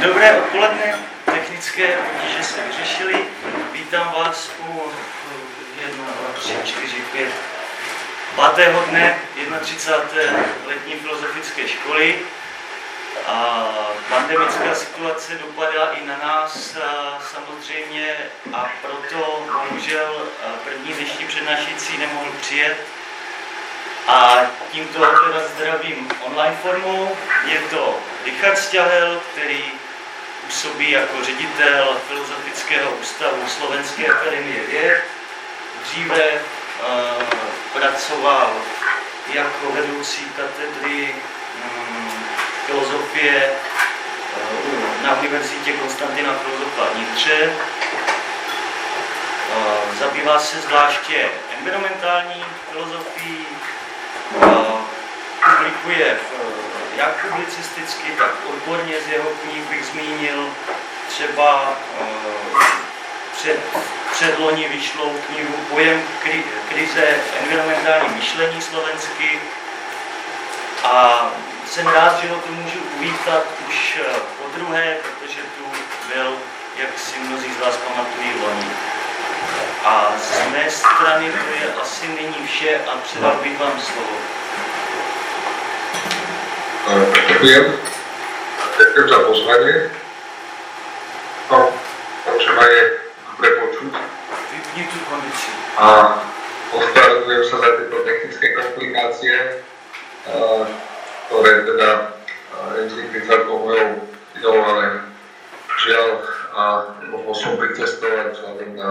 Dobré odpoledne, technické potíže se vyřešily. Vítám vás u 1, 2, 3, 4, 5, pátého dne 31. letní filozofické školy. A pandemická situace dopadá i na nás samozřejmě a proto bohužel první dnešní přednášející nemohl přijet. A tímto teda zdravím online formou. Je to Richard Stěhel, který působí jako ředitel Filozofického ústavu Slovenské akademie věd. Dříve uh, pracoval jako vedoucí katedry um, filozofie uh, na Univerzitě Konstantina Filozofa Nitře. Uh, zabývá se zvláště environmentální filozofií, publikuje jak publicisticky, tak odborně z jeho knih bych zmínil třeba před, předloni vyšlou knihu Pojem kri, krize environmentální myšlení slovensky a jsem rád, že ho tu můžu uvítat už po druhé, protože tu byl, jak si mnozí z vás pamatují, loni. A z mé strany to je asi nyní vše a předal bych vám slovo. Ďakujem. Ďakujem za pozvanie. No, takže ma je dobre počuť. A ospravedlňujem sa za tieto technické komplikácie, ktoré teda nevznikli celkom mojou idou, ale žiaľ a mohol som pricestovať vzhľadom na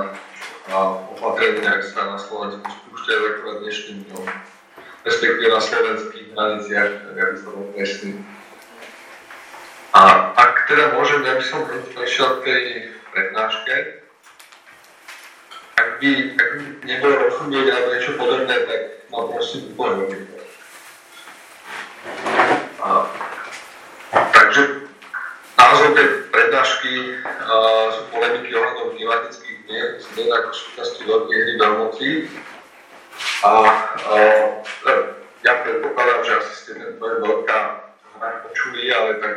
opatrenia, ak sa na Slovensku spúšťajú akorát dnešným dňom respektíve na slovenských hraniciach, tak aby som bol presný. A ak teda môžem, ja by som prešiel k tej prednáške. Ak by, ak by nebolo rozumieť alebo niečo podobné, tak ma prosím upozorniť. Takže názov tej prednášky uh, sú polemiky ohľadom klimatických zmien ako súčasti veľkej hry veľmocí a uh, ja predpokladám, že asi ste ten pojem veľká počuli, ale tak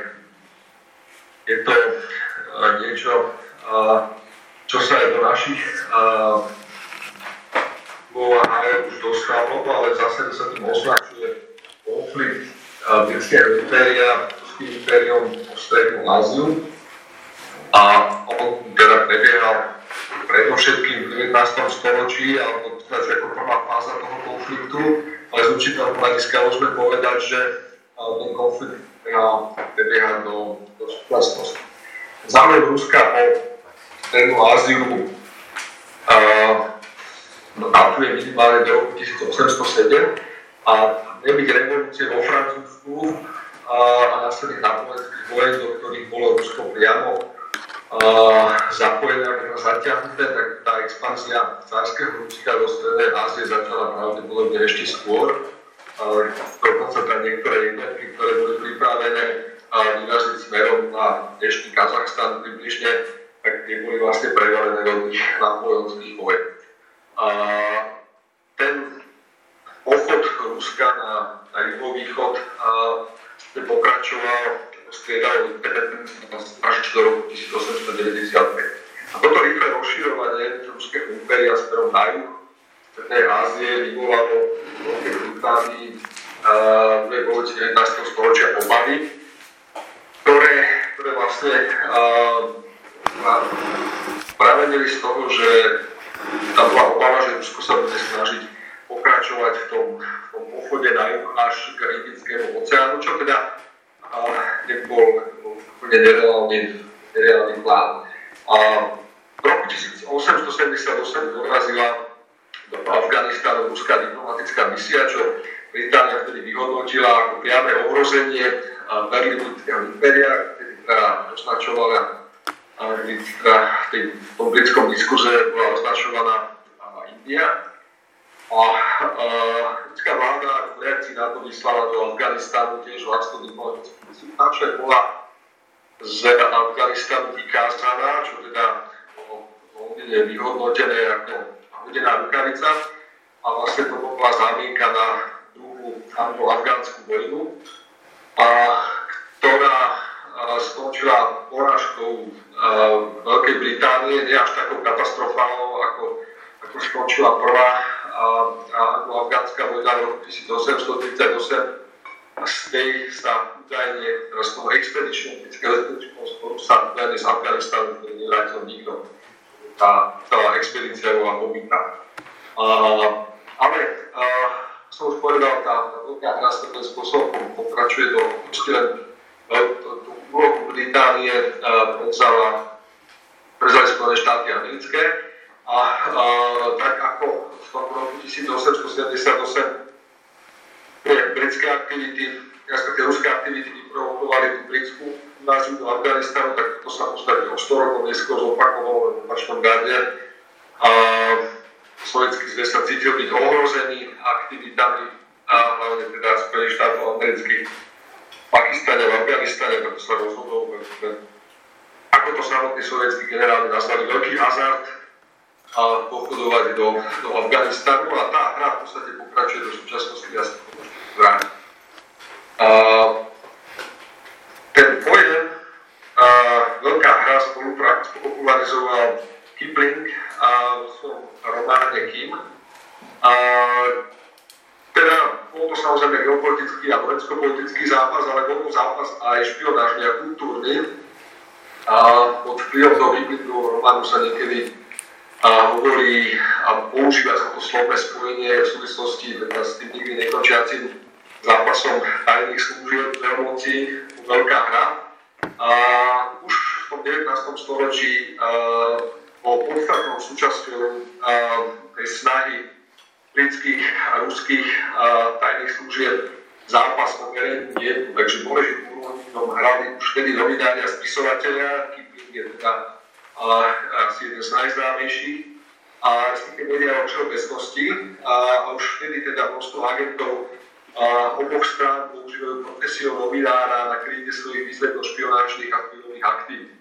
je to uh, niečo, uh, čo sa aj do našich uh, už dostalo, ale zásade sa tým označuje konflikt britského impéria s impériom o Strednú Áziu. A on teda prebiehal predovšetkým v 19. storočí, alebo teda ako prvá fáza toho konfliktu, ale z určitého hľadiska môžeme povedať, že ten konflikt prebieha do, do súčasnosti. Záujem Ruska o Strednú Áziu datuje minimálne do roku 1807 a nebyť revolúcie vo Francúzsku a, a následných napoleonských vojen, do ktorých bolo Rusko priamo zapojené alebo zaťahnuté, tak tá expanzia cárskeho Ruska do Strednej Ázie začala pravdepodobne ešte skôr. Dokonca tam niektoré jednotky, ktoré boli pripravené vyraziť smerom na dnešný Kazachstan približne, tak tie boli vlastne prevalené do tých napoleonských vojen. Ten pochod Ruska na, na juhovýchod pokračoval striedali až do roku 1895. A toto rýchle rozširovanie Ruského impéria smerom na juh Strednej Ázie vyvolalo Veľkej Británii v polovici 19. storočia obavy, ktoré, ktoré vlastne pravenili z toho, že tam bola obava, že Rusko sa bude snažiť pokračovať v tom, v tom pochode na juh až k Indickému oceánu, čo teda nebol úplne nereálny, nereálny plán. A v roku 1878 dorazila do Afganistánu ruská diplomatická misia, čo Británia vtedy vyhodnotila ako priame ohrozenie Berlínského impéria, ktorý teda označovala teda v tom britskom diskurze bola označovaná India. A britská vláda v reakcii na to vyslala do Afganistánu tiež vlastnú diplomatickú však bola z Afganistanu vykázaná, čo teda je vyhodnotené ako hodená rukavica a vlastne to bola zámienka na druhú anglo-afgánsku vojnu, a ktorá skončila porážkou Veľkej Británie, nie až takou katastrofálnou, ako, ako skončila prvá anglo-afgánska vojna v roku 1838. A z tej sa údajne, z toho expedičného sporu sa údajne z Afganistanu nevrátil nikto. Tá celá expedícia bola pobytá. Ale som už povedal, tá, tá veľká takým spôsobom pokračuje do ešte len tú úlohu Británie prevzala, prevzali Spojené štáty americké a, a tak ako v tom roku 1878 pre britské aktivity, respektíve ruské aktivity vyprovokovali tú britskú inváziu do Afganistanu, tak to sa postavilo o 100 rokov neskôr zopakovalo v Pačnom garde. A Sovietský zväz sa cítil byť ohrozený aktivitami a hlavne teda Spojených štátov amerických v Pakistane, v Afganistane, preto sa rozhodol, ako to samotní sovietskí generáli nazvali, veľký hazard a pochodovať do, do Afganistanu a tá hra v podstate pokračuje do súčasnosti asi zbraň. Ten pojem veľká hra spopularizoval Kipling a v svojom románe Kim. A teda bol to samozrejme geopolitický a vojensko-politický zápas, ale bol to zápas aj špionážny a kultúrny. A pod vplyvom toho Kiplingovho románu sa niekedy a hovorí a používa sa to slovné spojenie v súvislosti teda s tým nikdy nekončiacím zápasom tajných služieb veľmocí, veľká hra. A už v tom 19. storočí bol podstatnou súčasťou tej snahy britských a ruských tajných služieb zápas o verejnú dietu. Takže dôležitú úlohu v hrali už vtedy novinári a spisovateľia. Kipling je teda asi jeden z najznámejších a respektíve médiá o všeobecnosti a, a už vtedy teda množstvo agentov a oboch strán používajú profesiu novinára na krytie svojich výsledkov špionážnych a filmových aktivít.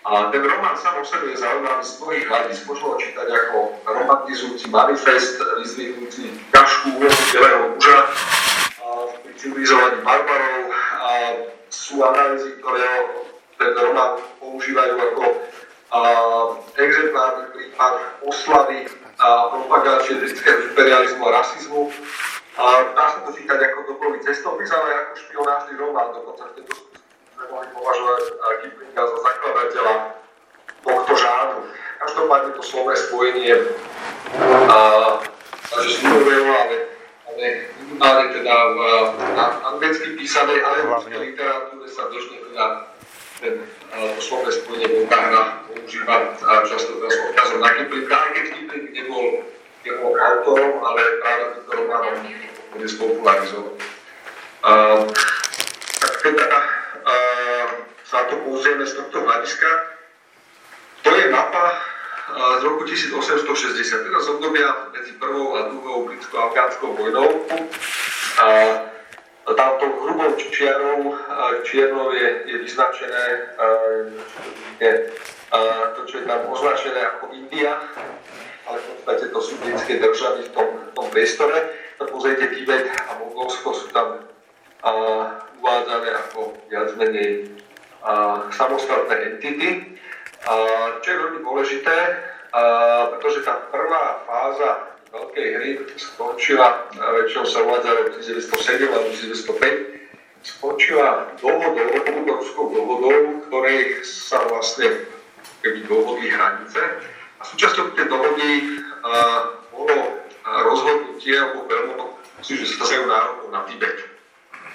A ten román sám o sebe je zaujímavý z mnohých. Môžeme ho čítať ako romantizujúci manifest, vyzvihujúci ťažkú úlohu bieleho muža pri civilizovaní barbarov. A sú analýzy, ktoré ten román používajú ako exemplárny prípad oslavy a propagácie britského imperializmu a rasizmu. A dá sa to čítať ako dobrový cestopis, ale ako špionážny román, dokonca v tejto sme mohli považovať Kiplinga za zakladateľa tohto žánru. Každopádne to slovné spojenie, a, že slúbilo, ale, ale minimálne teda v, na anglicky písanej, ale v literatúre sa bežne teda ten slovné spojenie veľká hra používa často teraz odkazom na Kiplinga, aj keď Kipling nebol jeho autorom, ale práve týmto románom bude spopularizovaný. Uh, tak teda sa to pozrieme z tohto hľadiska. To je mapa z roku 1860, teda z obdobia medzi prvou a druhou britsko-afgánskou vojnou. A tamto hrubou čiarou, čiernou je, je vyznačené je, to, čo je tam označené ako India, ale v podstate to sú britské državy v tom, v tom priestore. Pozrite Tibet a Mongolsko sú tam a, uvádzané ako viac menej a, samostatné entity. A, čo je veľmi dôležité, a, pretože tá prvá fáza veľkej hry skončila, väčšinou sa uvádza rok 1907 alebo 1905, skončila dohodou, obudovskou dohodou, ktorej sa vlastne keby dohodli hranice. A súčasťou tej dohody a, bolo rozhodnutie alebo veľmi, že sa stasajú nárokov na Tibet.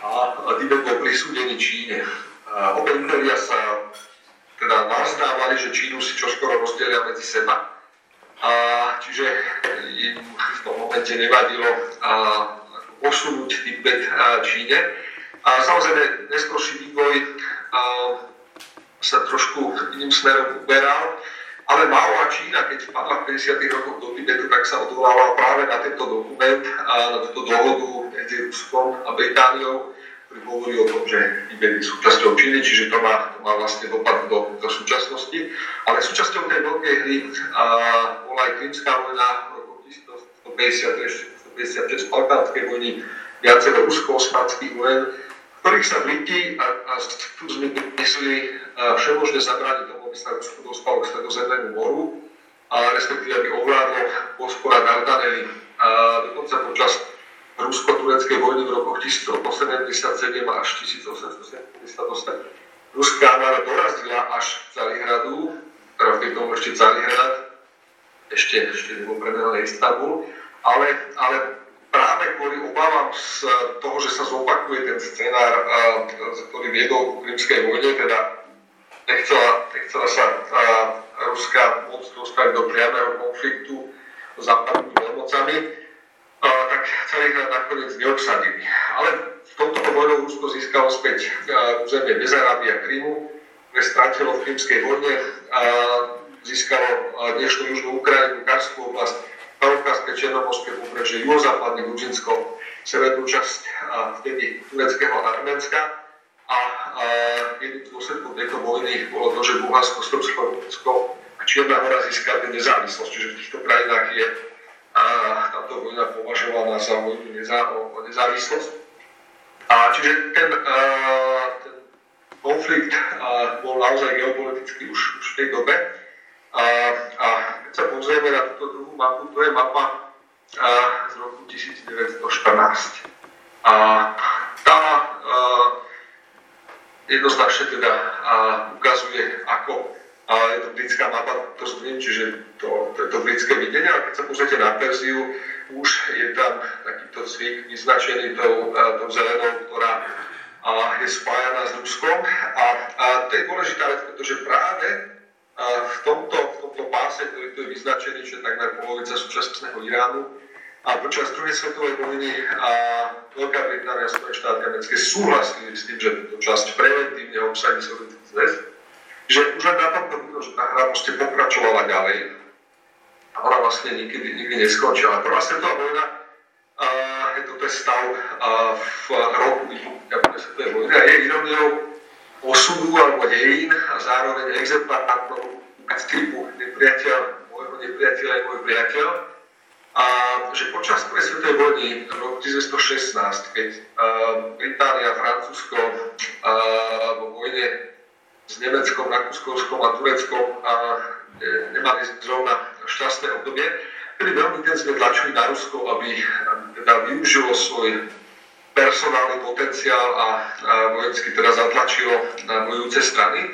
A, a Tibet bol prisúdený Číne. Obe impéria sa teda nazdávali, že Čínu si čoskoro rozdelia medzi seba. A čiže im v tom momente nevadilo a, posunúť Tibet Číne. A samozrejme, neskôrší vývoj a, sa trošku iným smerom uberal, ale Mao a Čína, keď padla v 50. rokoch do Tibetu, tak sa odvolávala práve na tento dokument a na túto dohodu medzi Ruskom a Britániou, ktorý hovorí o tom, že Tibet je súčasťou Číny, čiže to má, to má vlastne dopad do, do súčasnosti. Ale súčasťou tej veľkej hry a, bola aj Krymská vojna v roku 1950, 1956, Balkánskej vojny, viacero rusko-osmanských vojen, ktorých sa Briti a, a mysleli všemožne zabrániť Rusko dostalo k stredozemnému moru, a respektíve aby ovládlo Bospora Dardanely. Dokonca počas rusko-tureckej vojny v rokoch 1877 až 1878 ruská armáda dorazila až k Carihradu, teda v tejto ešte Carihrad, ešte, ešte nebol premenaný Istanbul, ale, ale práve kvôli obávam z toho, že sa zopakuje ten scenár, ktorý viedol ku Krymskej vojne, teda nechcela, nechcela sa ruská moc dostať do priamého konfliktu s západnými veľmocami, tak celý hrad nakoniec neobsadili. Ale v tomto vojnou Rusko získalo späť územie Bezarábia a Krymu, ktoré stratilo v Krymskej vojne a získalo dnešnú južnú Ukrajinu, Karskú oblasť, Kaukazské, Černomorské pobrežie, juhozápadné Grudžinsko, severnú časť vtedy tureckého Arménska a, jedným z dôsledkov tejto vojny bolo to, že Bulharsko, Srbsko, Rumunsko a Čierna hora získali nezávislosť, čiže v týchto krajinách je a, táto vojna považovaná za vojnu nezá, nezávislosť. A čiže ten, a, ten konflikt a, bol naozaj geopolitický už, už v tej dobe. A, a keď sa pozrieme na túto druhú mapu, to je mapa a, z roku 1914. A tá a, jednoznačne teda a, ukazuje, ako a je to britská mapa, to zmím, čiže to, to, to britské videnie, ale keď sa pozrite na Perziu, už je tam takýto cvik vyznačený tou, tou zelenou, ktorá a, je spájaná s Ruskom. A, a to je dôležitá vec, pretože práve a, v, tomto, v tomto páse, ktorý tu je vyznačený, čo je takmer polovica súčasného Iránu, a počas druhej svetovej vojny a Veľká Británia a Spojené štáty americké súhlasili s tým, že túto časť preventívne obsadí Sovietský zväz, že už len na tomto vidno, že tá hra proste pokračovala ďalej. A ona vlastne nikdy, nikdy neskončila. Prvá svetová vojna a je to ten stav a v roku vypuknutia prvej svetovej vojny a je ironiou osudu alebo dejín a zároveň exemplárnou typu nepriateľ, môjho nepriateľa je môj priateľ a že počas prvej svetovej vojny v roku 1916, keď uh, Británia a Francúzsko uh, vo vojne s Nemeckom, Rakúskovskom a Tureckom uh, nemali zrovna šťastné obdobie, ktorí veľmi intenzívne tlačili na Rusko, aby teda využilo svoj personálny potenciál a, a vojensky teda zatlačilo na bojujúce strany.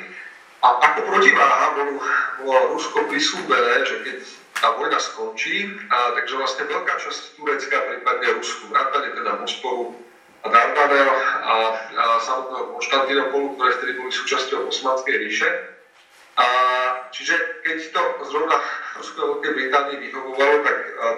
A ako protiváha bolo, bolo Rusko prislúbené, že keď tá vojna skončí, a, takže vlastne veľká časť Turecka, prípadne Rusku, vrátane teda Bosporu a Dardanel a, a samotného Konštantinopolu, ktoré vtedy boli súčasťou Osmanskej ríše. A, čiže keď to zrovna Rusko a Veľkej Británii vyhovovalo, tak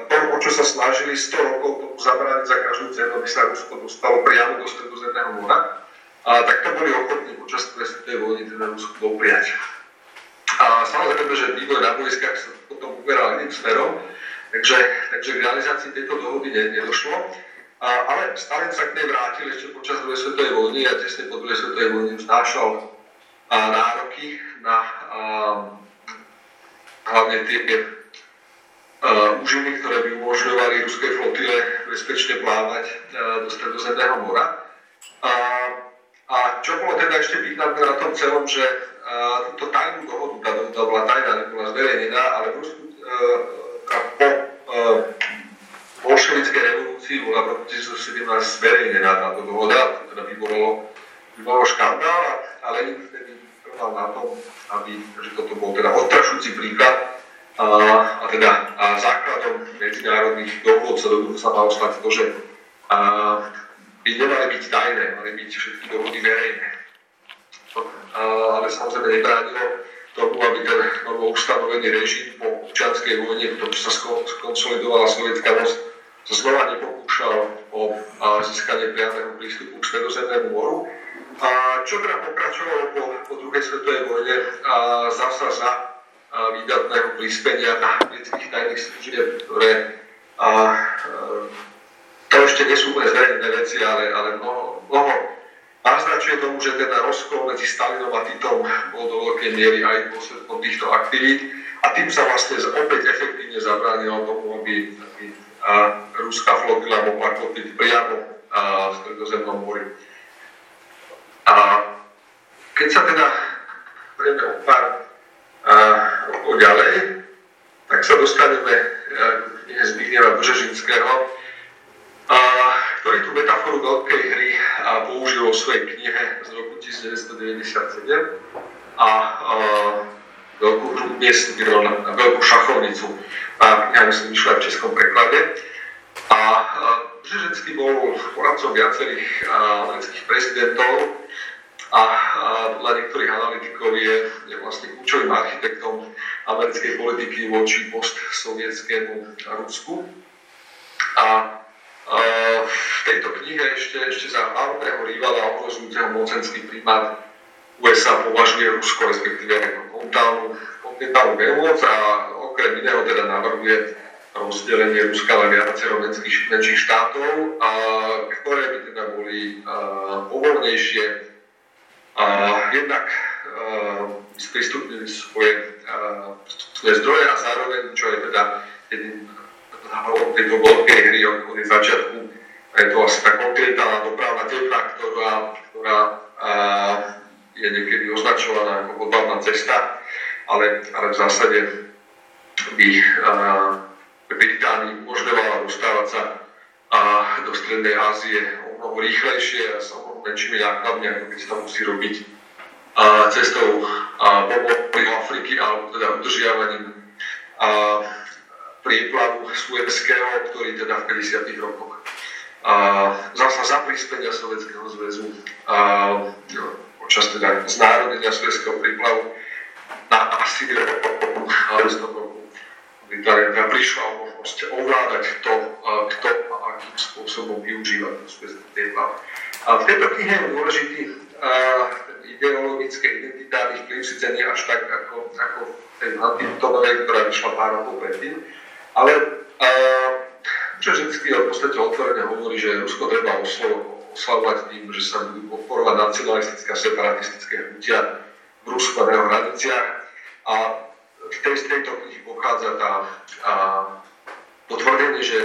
to, o čo sa snažili 100 rokov tomu zabrániť za každú cenu, aby sa Rusko dostalo priamo do Stredozemného mora, a, tak to boli ochotní počas tej vojny teda Rusku dopriať. A samozrejme, že vývoj na vojskách sa potom uberal iným smerom, takže, takže k realizácii tejto dohody nedošlo. A, ale Stalin sa k nej vrátil ešte počas druhej svetovej vojny a tesne po druhej svetovej vojne vznášal a, nároky na a, hlavne tie a, užiny, ktoré by umožňovali ruskej flotile bezpečne plávať a, do Stredozemného mora. A, a čo bolo teda ešte pýtať na tom celom, že túto tajnú dohodu, tá dohoda bola tajná, nebola zverejnená, ale v Rusku po bolševickej revolúcii bola v roku 1917 zverejnená táto dohoda, teda vyvolalo, vyvolalo škandál a Lenin vtedy trval na tom, aby, že toto bol teda odtrašujúci príklad a, a teda a základom medzinárodných dohod sa do sa malo stať to, že a, by nemali byť tajné, mali byť všetky dohody verejné ale samozrejme nebránilo tomu, aby ten novo ustanovený režim po občianskej vojne, v tom, čo sa skonsolidovala sovietská moc, znova nepokúšal o získanie priamého prístupu k Stredozemnému moru. A čo teda pokračovalo po, po druhej svetovej vojne a zasa za a výdatného prispenia britských tajných služieb, ktoré a, a, to ešte nie sú úplne zverejnené veci, ale, ale mnoho, mnoho naznačuje tomu, že ten rozkol medzi Stalinom a Titom bol do veľkej miery aj dôsledkom týchto aktivít a tým sa vlastne opäť efektívne zabránilo tomu, aby, aby a ruská flotila mohla kopiť priamo a v Stredozemnom mori. A keď sa teda budeme o pár rokov ďalej, tak sa dostaneme k knihe Zbigniewa Břežinského, ktorý tú metaforu veľkej hry použil vo svojej knihe z roku 1997 a veľkú hru miestnil na veľkú šachovnicu. A kniha myslím vyšla v českom preklade. A Břežinský bol poradcom viacerých amerických prezidentov a podľa niektorých analytikov je, je vlastne kľúčovým architektom americkej politiky voči postsovietskému Rusku. A v tejto knihe ešte, ešte za hlavného rivala ohrozujúceho mocenský primát USA považuje Rusko, respektíve ako kontinentálnu, kontinentálnu veľmoc a okrem iného teda navrhuje rozdelenie Ruska na viacero menších, menších štátov, a, ktoré by teda boli povolnejšie a jednak sprístupnili svoje, svoje zdroje a zároveň, čo je teda jedným tejto veľkej hry od, od začiatku. Je to asi tá kontinentálna dopravná tepla, ktorá, ktorá a, je niekedy označovaná ako podľadná cesta, ale, ale v zásade by Británii umožňovala dostávať sa a, do Strednej Ázie o mnoho rýchlejšie a s o mnoho menšími nákladmi, ako keď sa to musí robiť a, cestou pomoci Afriky alebo teda udržiavaním a, prieplavu Suezského, ktorý teda v 50. rokoch zasa za prispenia Sovjetského zväzu počas teda znárodnenia Suezského príplavu na asi z toho Británia prišla možnosť ovládať to, kto a akým spôsobom využíva tú Suezský príplav. A v tejto knihe je dôležitý ideologické identitárny vplyv síce nie až tak ako, ako tej Huntingtonovej, ktorá vyšla pár rokov predtým, ale Čežinský v podstate otvorene hovorí, že Rusko treba oslavovať tým, že sa budú podporovať nacionalistické a separatistické hnutia v Rusku a na jeho hraniciach. A v tej, z tejto knihy pochádza tá a, potvrdenie, že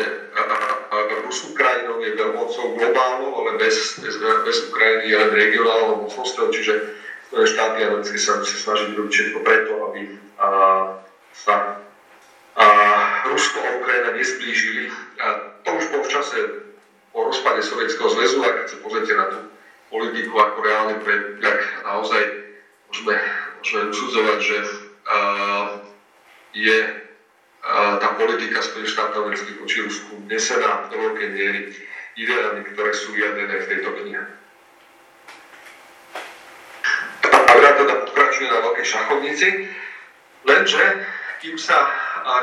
Rusku krajinou je veľmocou globálnou, ale bez, bez, bez Ukrajiny je len regionálnou mocnosťou, čiže Spojené štáty americké sa musí snažiť robiť všetko preto, aby a, sa Rusko a Ukrajina nezblížili. A to už bol v čase po rozpade Sovietskeho zväzu, a keď sa pozrite na tú politiku ako reálne pre, tak naozaj môžeme, môžeme usudzovať, že uh, je uh, tá politika Spojených štátov amerických voči Rusku nesená do veľkej miery ideálmi, ktoré sú vyjadrené v tejto knihe. Hra teda pokračuje na veľkej šachovnici, lenže kým sa,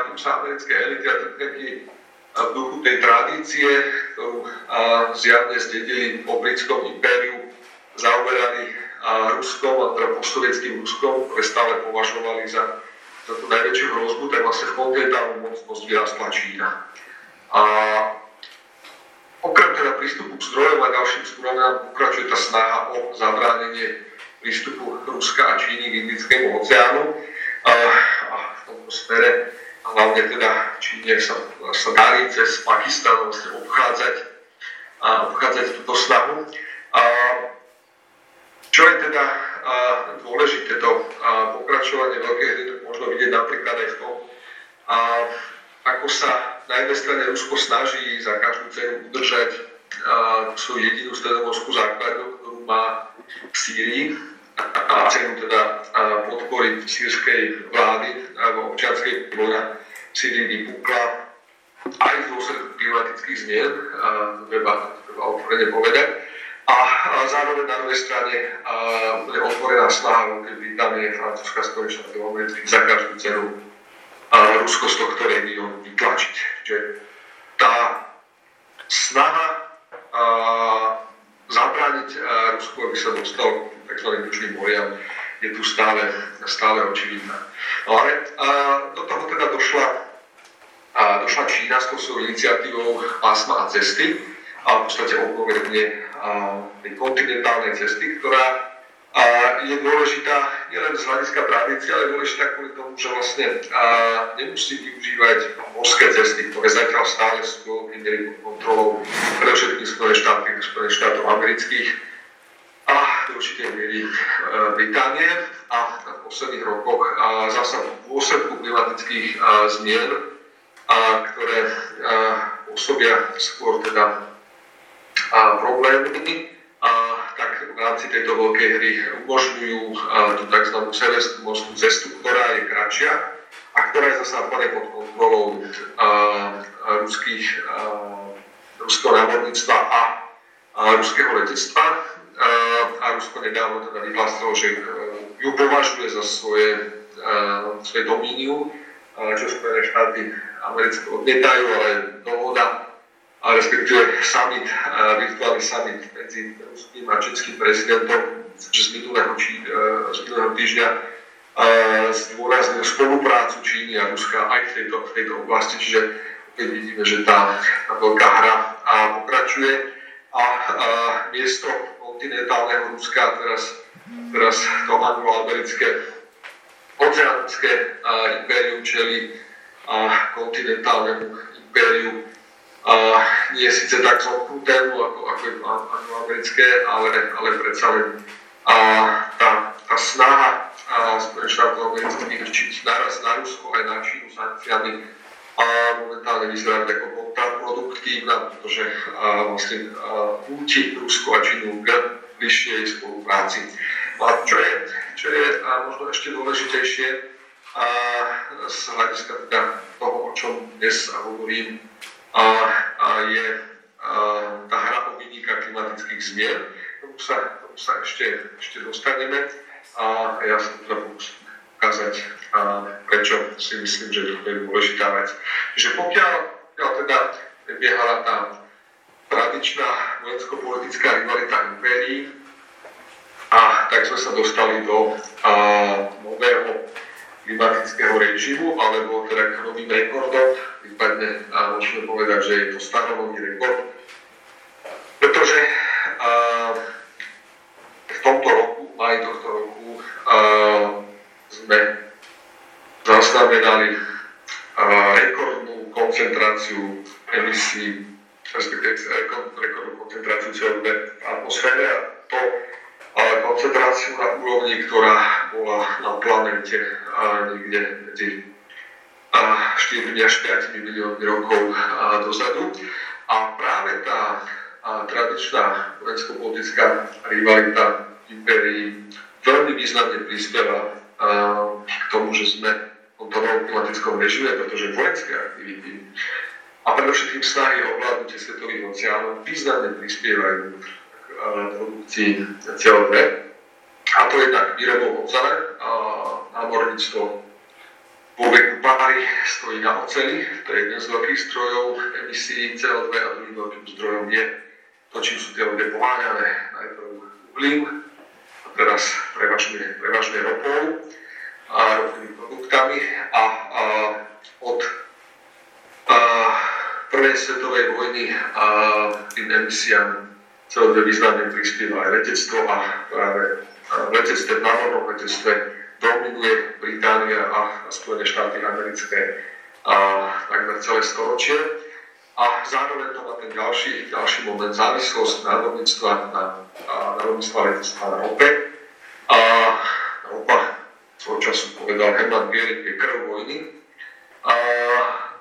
kým sa americké elity a taký v duchu tej tradície, ktorú zjavne zdedili po britskom impériu, zaoberali Ruskom, a teda postsovietským Ruskom, ktoré stále považovali za, za tú najväčšiu hrozbu, tak vlastne v kontinentálnu mocnosť vyrastla Čína. A okrem teda prístupu k zdrojom a ďalším súrovinám pokračuje tá snaha o zabránenie prístupu Ruska a Číny k Indickému oceánu. A, a v tomto smere a hlavne teda Číne sa, sa darí cez Pakistan vlastne obchádzať, a obchádzať túto snahu. A čo je teda a, dôležité, to a, pokračovanie veľkej hry, možno vidieť napríklad aj v tom, a, ako sa na jednej strane Rusko snaží za každú cenu udržať svoju jedinú stredomorskú základňu, ktorú má v Sýrii, a cenu teda podpory sírskej vlády alebo občianskej vojna Syrii vypukla aj v dôsledku klimatických zmien, treba, treba otvorene povedať. A, zároveň na druhej strane je otvorená snaha Veľkej Británie, Francúzska, štátov amerických za každú cenu Rusko z tohto regiónu vytlačiť. Čiže tá snaha a, zabrániť Rusku, aby sa dostal tzv. južným moriam, je tu stále, stále očividná. No ale a, do toho teda došla, a, došla Čína s tou svojou iniciatívou pásma a cesty, a v podstate obnovenie tej kontinentálnej cesty, ktorá a je dôležitá nielen z hľadiska tradície, ale dôležitá kvôli tomu, že vlastne a, nemusí využívať morské cesty, ktoré zatiaľ stále sú veľmi pod kontrolou štátov, Spojených štátov amerických. Do určitej miery Británie a v posledných rokoch zasa v dôsledku klimatických zmien, ktoré pôsobia skôr teda problémy, tak v rámci tejto veľkej hry umožňujú tú tzv. severskú morskú cestu, ktorá je kratšia a ktorá je zase naplne pod kontrolou ruských, ruského námorníctva a ruského letectva. A Rusko nedávno teda vyhlásilo, že ju považuje za svoje, svoje domínium, čo Spojené štáty americké odmietajú, ale dohoda respektíve summit, virtuálny summit medzi ruským a čínskym prezidentom z minulého, či, z minulého týždňa zdôraznil spoluprácu Číny a Ruska aj v tejto, v tejto oblasti, čiže opäť vidíme, že tá, tá veľká hra a pokračuje a, a miesto kontinentálneho Ruska teraz, teraz to anglo-americké oceánske impérium čeli a kontinentálnemu impériu. A nie síce tak zomknutému ako, ako je angloamerické, ale, ale predsa len a tá, tá snaha Spojených štátov amerických naraz na Rusko aj na Čínu sankciami a momentálne vyzerá ako kontraproduktívna, pretože a, vlastne úti Rusko a Čínu k bližšej spolupráci. A čo je, čo je a možno ešte dôležitejšie a z hľadiska teda toho, o čom dnes hovorím, a, a je a, tá hra o vyníka klimatických zmien. Tomu sa, tomu sa ešte, ešte dostaneme a ja sa teda pokúsim ukázať, a prečo si myslím, že to je dôležitá vec. Že pokiaľ, pokiaľ teda prebiehala tá tradičná vojensko-politická rivalita impérií, a tak sme sa dostali do a, nového klimatického režimu, alebo teda k novým rekordom, prípadne môžeme povedať, že je to staronový rekord, pretože a, v tomto roku, maj tohto roku, a, sme zaznamenali rekordnú koncentráciu emisí, respektíve rekordnú koncentráciu CO2 v atmosfére a to ale koncentráciu na úrovni, ktorá bola na planete niekde medzi 4 až 5 miliónmi rokov dozadu. A práve tá tradičná vojensko-politická rivalita impérií veľmi významne prispieva k tomu, že sme novom klimatickom režime, pretože vojenské aktivity a predovšetkým snahy o ovládnutie svetových oceánov významne prispievajú produkcii CO2. A to je tak výrobou ocele námorníctvo vo veku páry stojí na oceli, to je jeden z veľkých zdrojov emisí CO2 a druhým veľkým zdrojom je to, čím sú tie lode poháňané, najprv uhlím teraz prevažne, prevažne ropou a ropnými produktami a, a od a, prvej svetovej vojny a tým emisiám CO2 významne prispieva aj letectvo a práve v letectve, v námornom letectve dominuje Británia a Spojené štáty americké a takmer celé storočie. A zároveň to má ten ďalší, ďalší moment, závislosť národníctva na, národníctva letectva na rope. A ropa svojho času povedal Hermann Göring je krv vojny. A,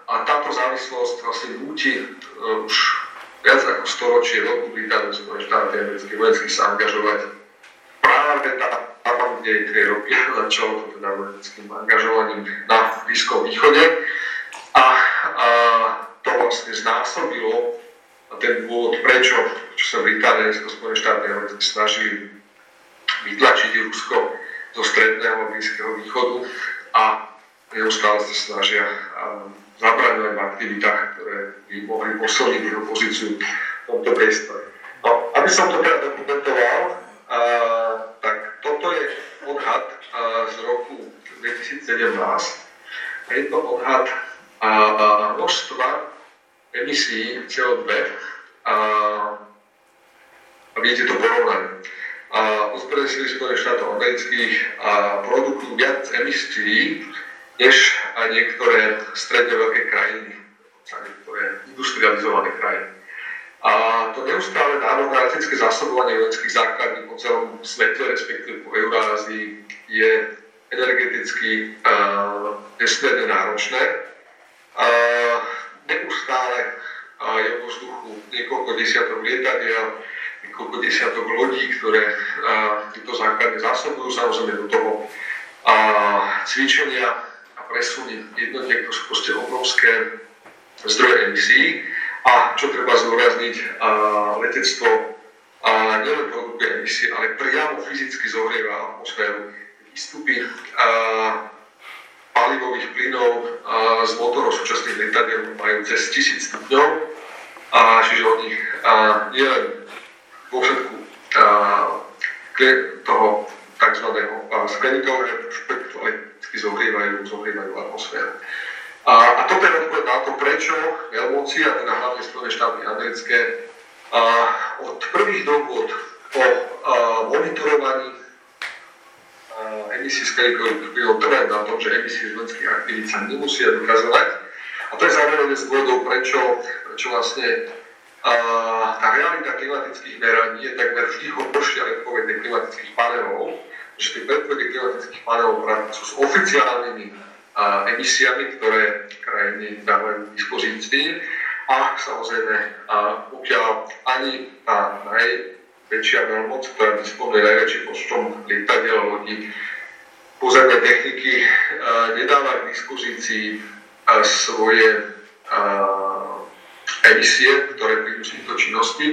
a táto závislosť vlastne núti uh, už viac ako storočie Veľkú Britániu, Spojené štáty americké vojensky sa angažovať práve tam, kde je ropy začalo to teda vojenským angažovaním na Blízkom východe a, a to vlastne znásobilo ten dôvod, prečo, čo sa Británia a Spojené štáty snažili vytlačiť Rusko zo stredného a Blízkeho východu a neustále sa snažia zabraňovať v aktivitách, ktoré by mohli posilniť jeho pozíciu v tomto priestore. No, aby som to teda dokumentoval, a, tak toto je odhad a, z roku 2017. Je to odhad a, a množstva emisí CO2 a, a vidíte to porovnanie. A sily Spojených štátov amerických a produkujú viac emisí než aj niektoré stredne veľké krajiny, niektoré industrializované krajiny. A to neustále národné elektrické zásobovanie vojenských základní po celom svete, respektíve po Eurázii, je energeticky uh, nesmierne náročné. Uh, neustále je vo vzduchu niekoľko desiatok lietadiel, niekoľko desiatok lodí, ktoré tieto základne zásobujú, samozrejme do toho uh, cvičenia a presuny jednotiek, to sú proste obrovské zdroje emisí. A čo treba zdôrazniť, letectvo nielen produkuje emisie, ale priamo fyzicky zohrieva atmosféru. Výstupy palivových plynov z motorov súčasných lietadiel majú cez 1000 stupňov, a čiže oni nielen v dôsledku toho tzv. skleníkového efektu, ale zohrievajú, zohrievajú atmosféru. A, a toto je odpoveď na to, prečo veľmoci, a teda hlavne Spojené štáty americké, a, od prvých dohôd o a, monitorovaní emisí skleníkových plynov trvajú na tom, že emisie z vojenských aktivít sa nemusia dokazovať. A to je zároveň z dôvodov, prečo, prečo vlastne a, tá realita klimatických meraní je takmer vždy horšia predpovede klimatických panelov, že tie predpovede klimatických panelov sú s oficiálnymi a emisiami, ktoré krajiny dávajú k dispozícii. A samozrejme, a pokiaľ ani tá najväčšia veľmoc, ktorá disponuje najväčším počtom lietadiel lodí, pozemné techniky nedáva k dispozícii svoje emisie, ktoré prídu z týchto činností,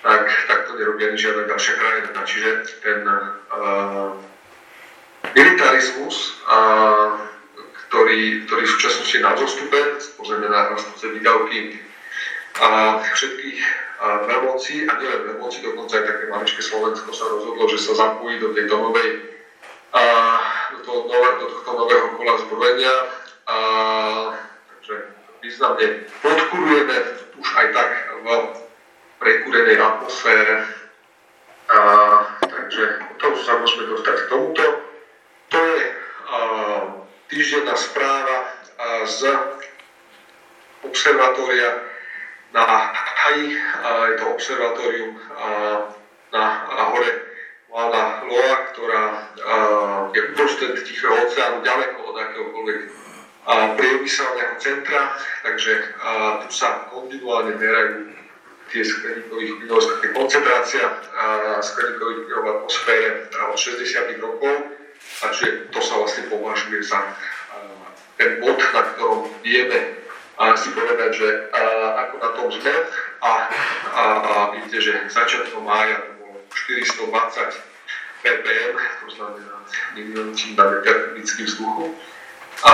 tak, tak to nerobí ani žiadna ďalšia krajina. Čiže ten militarizmus ktorý, ktorý v súčasnosti je na zostupe, pozrieme na rastúce výdavky a všetkých veľmocí, a nielen veľmocí, dokonca aj také maličké Slovensko sa rozhodlo, že sa zapojí do tejto novej, a, do, toho nové, do tohto nového kola zbrojenia. A, takže významne podkurujeme už aj tak v prekurenej atmosfére. A, takže to sa môžeme dostať k tomuto. To je a, týždenná správa z observatória na Haji, je to observatórium na, hore Mláda Loa, ktorá je uprostred Tichého oceánu, ďaleko od akéhokoľvek priemyselného centra, takže tu sa kontinuálne merajú tie skleníkových plynov, koncentrácia skleníkových plynov v atmosfére od 60 rokov a že to sa vlastne považuje za ten bod, na ktorom vieme si povedať, že ako na tom sme a, a, a vidíte, že začiatkom mája to bolo 420 ppm, to znamená miliónčím na meter kubický vzduchu. A,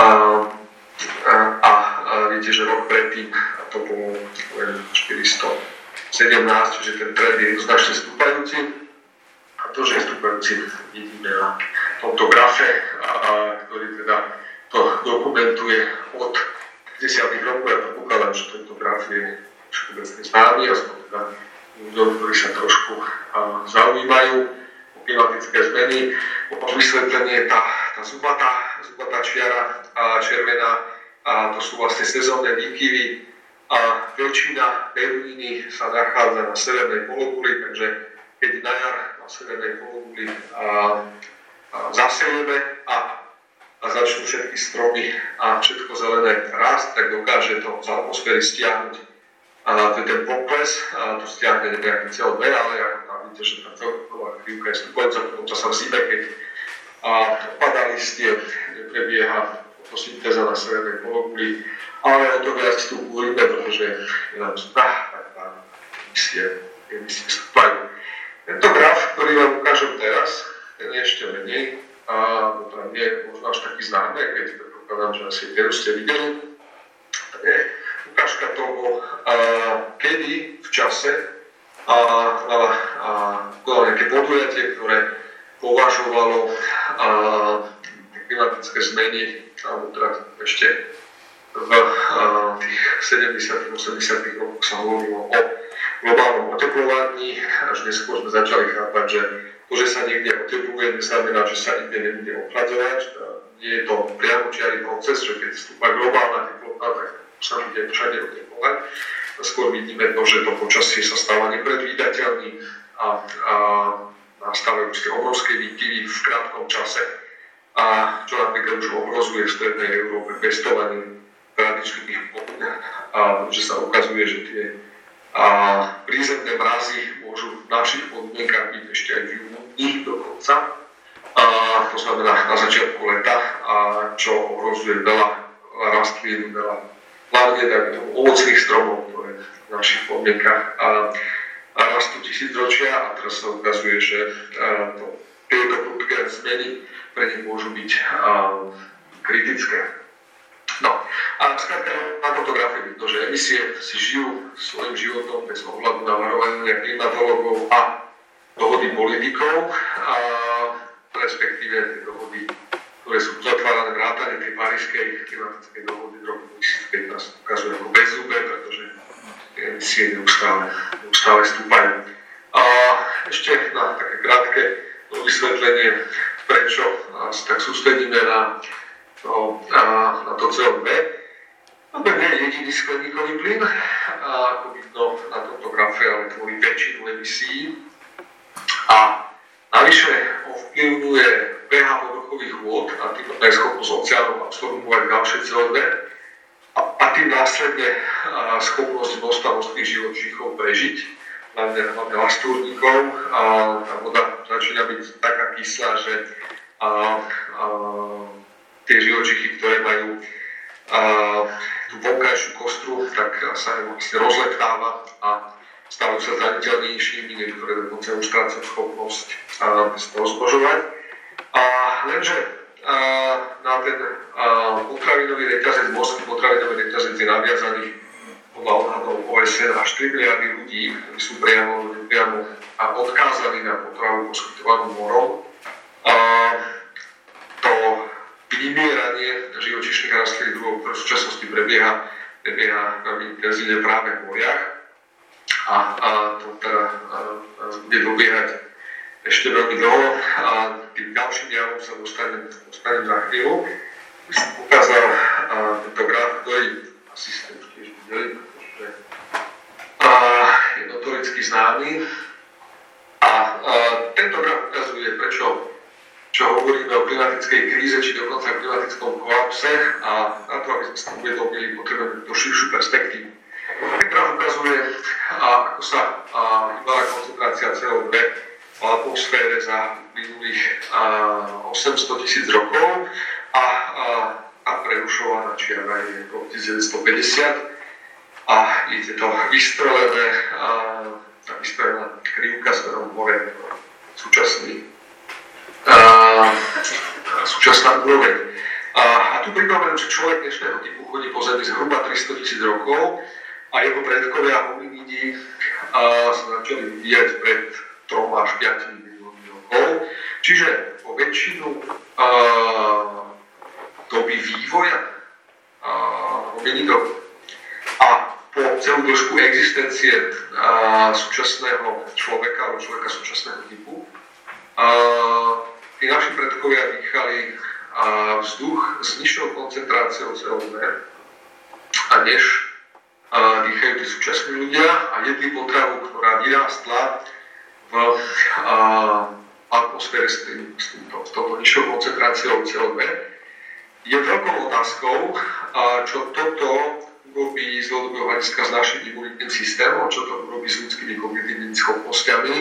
a, a, a vidíte, že rok predtým to bolo len 417, čiže ten trend je značne stúpajúci. A to, že je stúpajúci, vidíme na tomto grafe, a, a, ktorý teda to dokumentuje od 10. rokov. Ja predpokladám, že tento graf je všeobecne známy, aspoň teda ľuďom, ktorí sa trošku a, zaujímajú o klimatické zmeny. O vysvetlenie tá, tá zubatá, zubatá čiara a červená, a to sú vlastne sezónne výkyvy a väčšina pevniny sa nachádza na severnej pologuli, takže keď na jar na severnej pologuli a zasejeme a, a začnú všetky stromy a všetko zelené rásť, tak dokáže to z atmosféry stiahnuť a to je ten pokles, a to stiahne nejaký CO2, ale ako vidíte, že tá celková krivka je stúpajúca, dokonca sa v zime, keď a padá listie, neprebieha fotosyntéza na severnej pologuli, ale o to viac tu kúrime, pretože je nám strach, tak tam emisie, emisie stúpajú. Tento graf, ktorý vám ukážem teraz, ten je ešte menej a tam nie je možno až taký známe, keď predpokladám, že asi ten ste videli. Je ukážka toho, a, kedy v čase a, a, a bolo nejaké podujatie, ktoré považovalo a, klimatické zmeny, alebo teda ešte v tých 70 80 rokoch sa hovorilo o globálnom oteplovaní, až neskôr sme začali chápať, že to, že sa niekde otepluje, neznamená, že sa nikde nebude ochladzovať. Nie je to priamo čiary proces, že keď vstúpa globálna teplota, tak sa bude všade oteplovať. skôr vidíme to, že to počasie sa stáva nepredvídateľným a, a nastávajú obrovské výkyvy v krátkom čase a čo napríklad už ohrozuje v Strednej Európe pestovanie tradičných plodín že sa ukazuje, že tie a prízemné mrazy môžu v našich podmienkach byť ešte aj v júni dokonca. A to znamená na začiatku leta, a čo ohrozuje veľa, rastlín, veľa hlavne tak ovocných stromov, ktoré v našich podmienkach a, a rastú tisícročia a teraz sa ukazuje, že a, to, tieto prudké zmeny pre nich môžu byť a, kritické. No a skrátka na fotografii vidno, že emisie si žijú svojim životom bez ohľadu na varovania klimatologov a dohody politikov, a respektíve tie dohody, ktoré sú zatvárané vrátane tej parískej klimatickej dohody z roku 2015 ukazujú ako bezzubé, pretože tie emisie neustále, neustále stúpajú. A ešte na také krátke vysvetlenie, prečo sa tak sústredíme na a na to CO2. No to nie je jediný skleníkový plyn, a ako vidno na tomto grafe, ale tvorí väčšinu emisí. A navyše ovplyvňuje pH povrchových vôd a tým je schopnosť oceánov absorbovať ďalšie CO2 a, a tým následne a, schopnosť množstva morských živočíchov prežiť, hlavne, hlavne lastúrnikov. A tá voda začína byť taká kyslá, že a, a, tie živočichy, ktoré majú a, tú vonkajšiu kostru, tak sa vlastne rozleptáva a stávajú sa zraniteľnejšími, niektoré dokonca už strácajú schopnosť a, sa rozbožovať. A lenže a, na ten a, potravinový reťazec, morský potravinový reťazec je naviazaný podľa odhadov OSN až 3 miliardy ľudí, ktorí sú priamo, priamo a odkázaní na potravu poskytovanú morom. A, to vymieranie živočišných rastlín druhov, ktoré v súčasnosti prebieha, prebieha veľmi intenzívne práve v moriach. A, a to teda bude dobiehať ešte veľmi dlho a tým ďalším javom sa dostanem, dostanem za chvíľu. Som ukázal a, tento graf, ktorý asi ste už tiež videli, pretože a, je notoricky známy. A, a tento graf ukazuje, prečo čo hovoríme o klimatickej kríze, či dokonca klimatickom kolapse a na to, aby sme to uvedomili, potrebujeme tú širšiu perspektívu. Graf ukazuje, ako sa vyvára koncentrácia CO2 v atmosfére za minulých 800 tisíc rokov a, a, a prerušovaná čiara je roku 1950 a je to vystrelené, a, krivka smerom hore súčasný súčasná úroveň. A, a tu pripomeniem, že človek dnešného typu chodí po Zemi zhruba 300 tisíc rokov a jeho predkovia hominidi sa začali vyvíjať pred 3 až 5 miliónmi rokov. Čiže po väčšinu a, doby vývoja hominidov a po celú dĺžku existencie a, súčasného človeka alebo človeka súčasného typu a, tí naši predkovia dýchali vzduch s nižšou koncentráciou CO2 a než dýchajú tí súčasní ľudia a jedli potravu, ktorá vyrástla v atmosfére s, tým, s, týmto, s touto nižšou koncentráciou CO2. Je veľkou otázkou, čo toto urobí z dlhodobého hľadiska s našim imunitným systémom, čo to urobí s ľudskými kognitívnymi schopnosťami,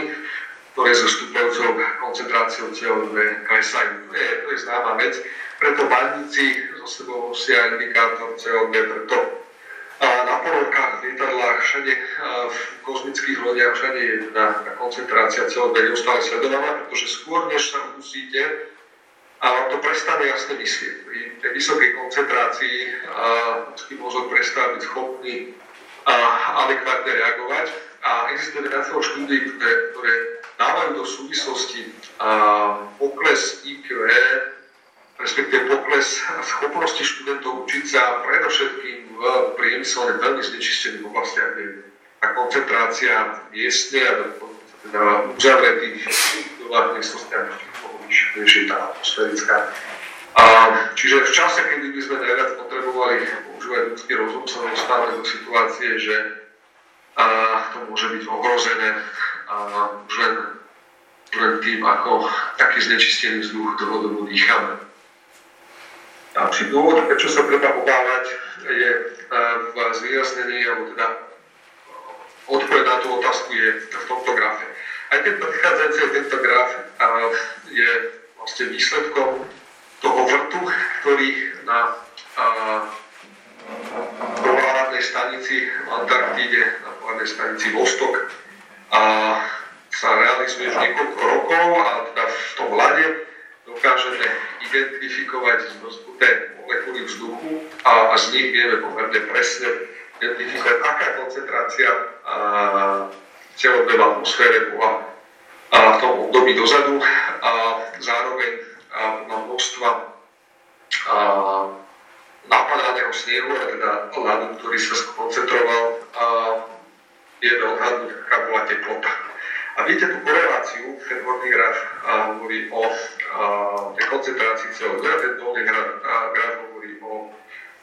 ktoré so stúpajúcou koncentráciou CO2 klesajú. To je, to je známa vec. Preto bandíci so sebou nosia indikátor CO2, preto na ponorkách, v lietadlách, všade v kozmických lodiach, všade je tá, tá koncentrácia CO2 neustále sledovaná, pretože skôr, než sa udusíte, a vám to prestane jasne myslieť. Pri tej vysokej koncentrácii ľudský mozog prestáva byť schopný a adekvátne reagovať. A existuje viacero štúdí, ktoré, ktoré dávajú do súvislosti a pokles IQ, respektíve pokles schopnosti študentov učiť sa predovšetkým v priemyselne veľmi znečistených oblastiach, kde tá koncentrácia miestne a teda uzavretých budovách miestnostiach je tá atmosférická. A, čiže v čase, kedy by sme najviac potrebovali používať ľudský rozum, sa dostávame do situácie, že a to môže byť ohrozené a už len, len tým, ako taký znečistený vzduch dlhodobo dýchame. Ďalší dôvod, prečo sa treba obávať, je v zvýraznení, alebo teda odpoveď na tú otázku je v tomto grafe. Aj ten predchádzajúci tento graf je vlastne výsledkom toho vrtu, ktorý na polárnej stanici v Antarktíde, na polárnej stanici Vostok a sa realizuje už niekoľko rokov a teda v tom hľade dokážeme identifikovať zmrznuté molekuly vzduchu a, a z nich vieme pomerne presne identifikovať, aká koncentrácia CO2 v atmosfére bola a v tom období dozadu a zároveň a, množstva a, napadaného snehu, teda ľadu, ktorý sa skoncentroval, a vieme odhadnúť, aká bola teplota. A vidíte tú koreláciu, ten horný graf hovorí o tej koncentrácii CO2, a ten dolný graf, a, hovorí o